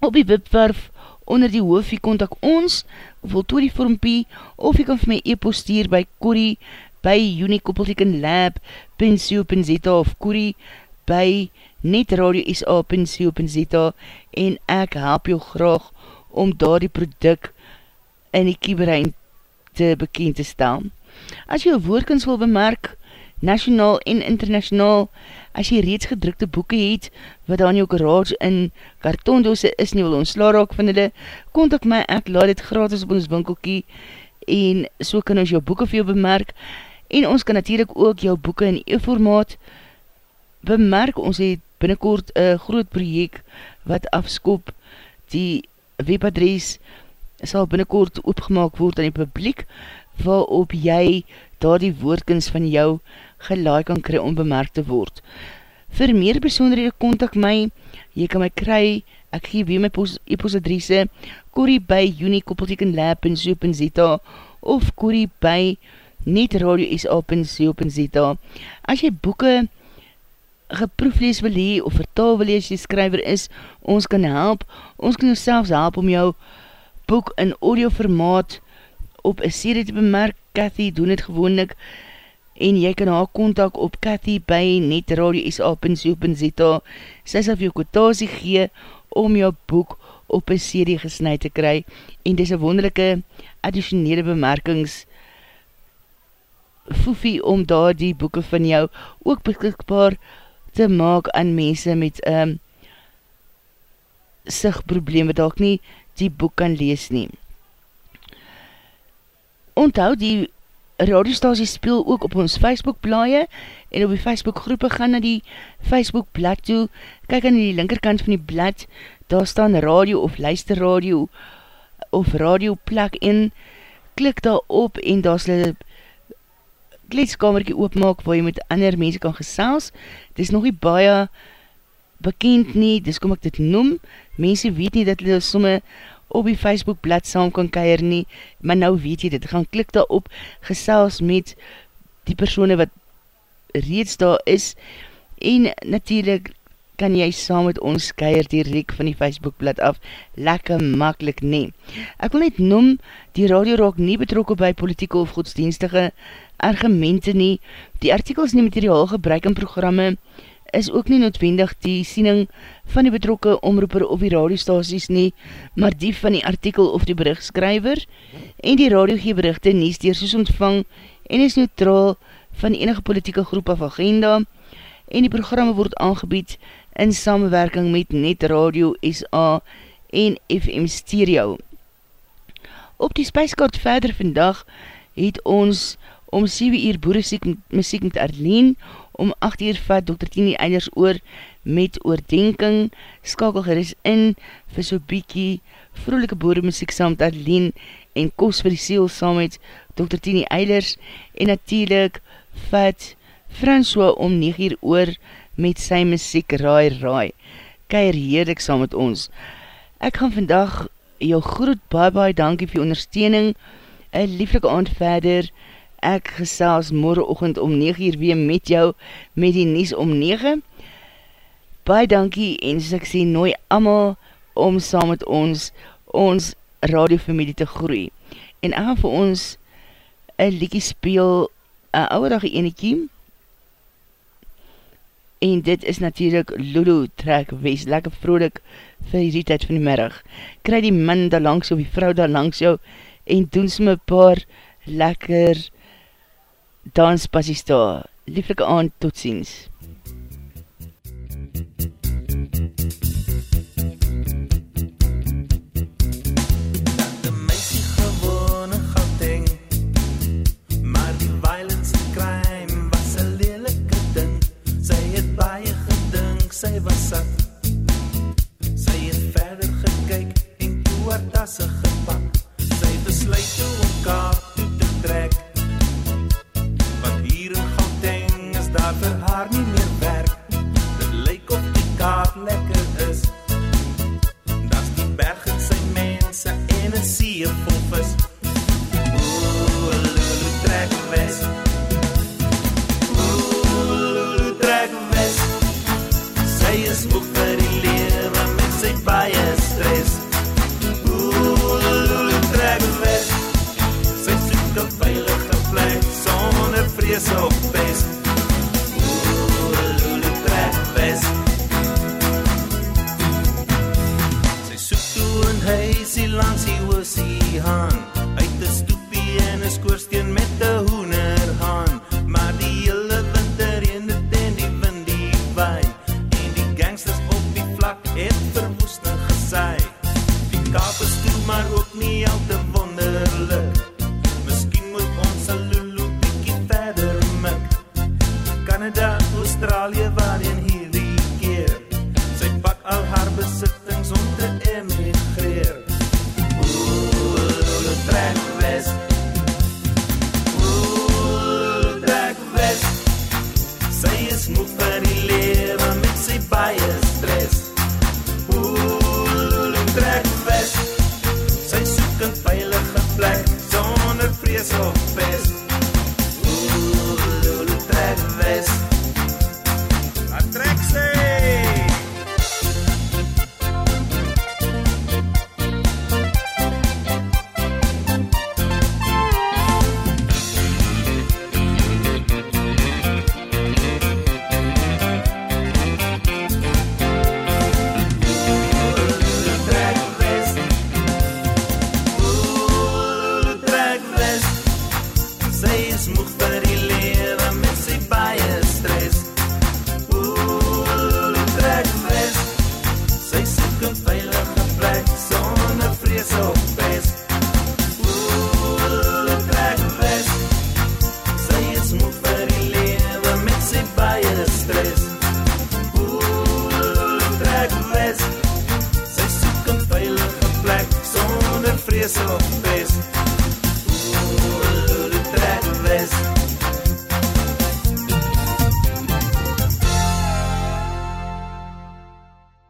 op die webwerf onder die hoofie kontak ons, voltooi die vormpie, of jy kan vir my e-post stuur by Corrie, by unicoppeltekenlab.co.za of Corrie, by netradio.sa.co.za en ek help jou graag om daar die product in die kieberein te bekend te stel. As jy woordkens wil bemerk, nationaal en internationaal, as jy reeds gedrukte boeken het, wat dan jou garage in kartondose is nie wil ontsla raak van hulle, kontak my, ek laat dit gratis op ons winkelkie, en so kan ons jou boeken vir jou bemerk, en ons kan natuurlijk ook jou boeken in e-formaat bemerk, ons het binnenkort een groot project wat afskop, die webadres sal binnenkort opgemaak word aan die publiek, waarop jy daar die woordkens van jou gelaai kan kry om bemerk te word. Vir meer besonderhede kontak my, jy kan my kry, ek gee weer my e-post adresse, Corrie by unikoppeltekenlab.co.za of Corrie by netradio.sa.co.za As jy boeken geproeflees wil hee of vertaal wil hee as jy skryver is, ons kan help, ons kan jou selfs help om jou boek in audio formaat op een serie te bemerk, Cathy doen het gewoonlik, en jy kan haar kontak op Cathy by netradio.sa.co.za sy sal vir jou kwotasie gee om jou boek op een serie gesnijd te kry. En dis een wonderlijke additionele bemerkings foefie om daar die boeken van jou ook beskikbaar te maak aan mense met um, sigprobleem wat ook nie die boek kan lees neem. Onthou die radiostasie speel ook op ons Facebook blaie en op die Facebook groepe gaan na die Facebook blad toe, kyk aan die linkerkant van die blad, daar staan radio of luister radio of radio plek in, klik daar op en daar is kleedskamerkie oopmaak waar jy met ander mense kan gesels, dit is nog nie baie bekend nie, dis kom ek dit noem, mense weet nie dat hulle somme op die Facebook blad saam kan keir nie, maar nou weet jy dit, gaan klik daar op, gesels met die persoene wat reeds daar is, en natuurlijk kan jy saam met ons keir direct van die Facebook blad af, lekker makkelijk nie. Ek wil net noem, die radio raak nie betrokken by politieke of godsdienstige argumente nie, die artikels nie materiaal gebruik in programme, is ook nie noodwendig die siening van die betrokke omroeper of die radiostasies nie, maar die van die artikel of die berichtskryver en die radiogeeberichte nie steer soos ontvang en is neutraal van enige politieke groep of agenda en die programme word aangebied in samenwerking met Net Radio SA en FM Stereo. Op die spijskaart verder vandag het ons om 7 uur boeresiek muziek met Arlene, om 8 uur vat Dr. Tini Eilers oor met oordenking, skakel geris in vir so bykie vroelike boeremuziek saam met Arlene en kos vir die siel saam met Dr. Tini Eilers en natuurlijk vat François om 9 uur oor met sy muziek Raai Raai. Keir heerlik saam met ons. Ek gaan vandag jou groet, bye bye, dankie vir jou ondersteuning, een lieflike aand verder, ek gesels morgenochtend om 9 uur weer met jou, met die nies om 9. Baie dankie en soos ek sê, nooi amal om saam met ons, ons radiofamilie te groei. En ek gaan vir ons een liekie speel, een ouwe dag enekie, en dit is natuurlijk Lulu Trek Wees, lekker vrolik vir die tijd van die middag. Kry die man daar langs jou, die vrou daar langs jou, en doen sy my paar lekker danspassies daar. Lieflike aand, tot ziens. sy was sat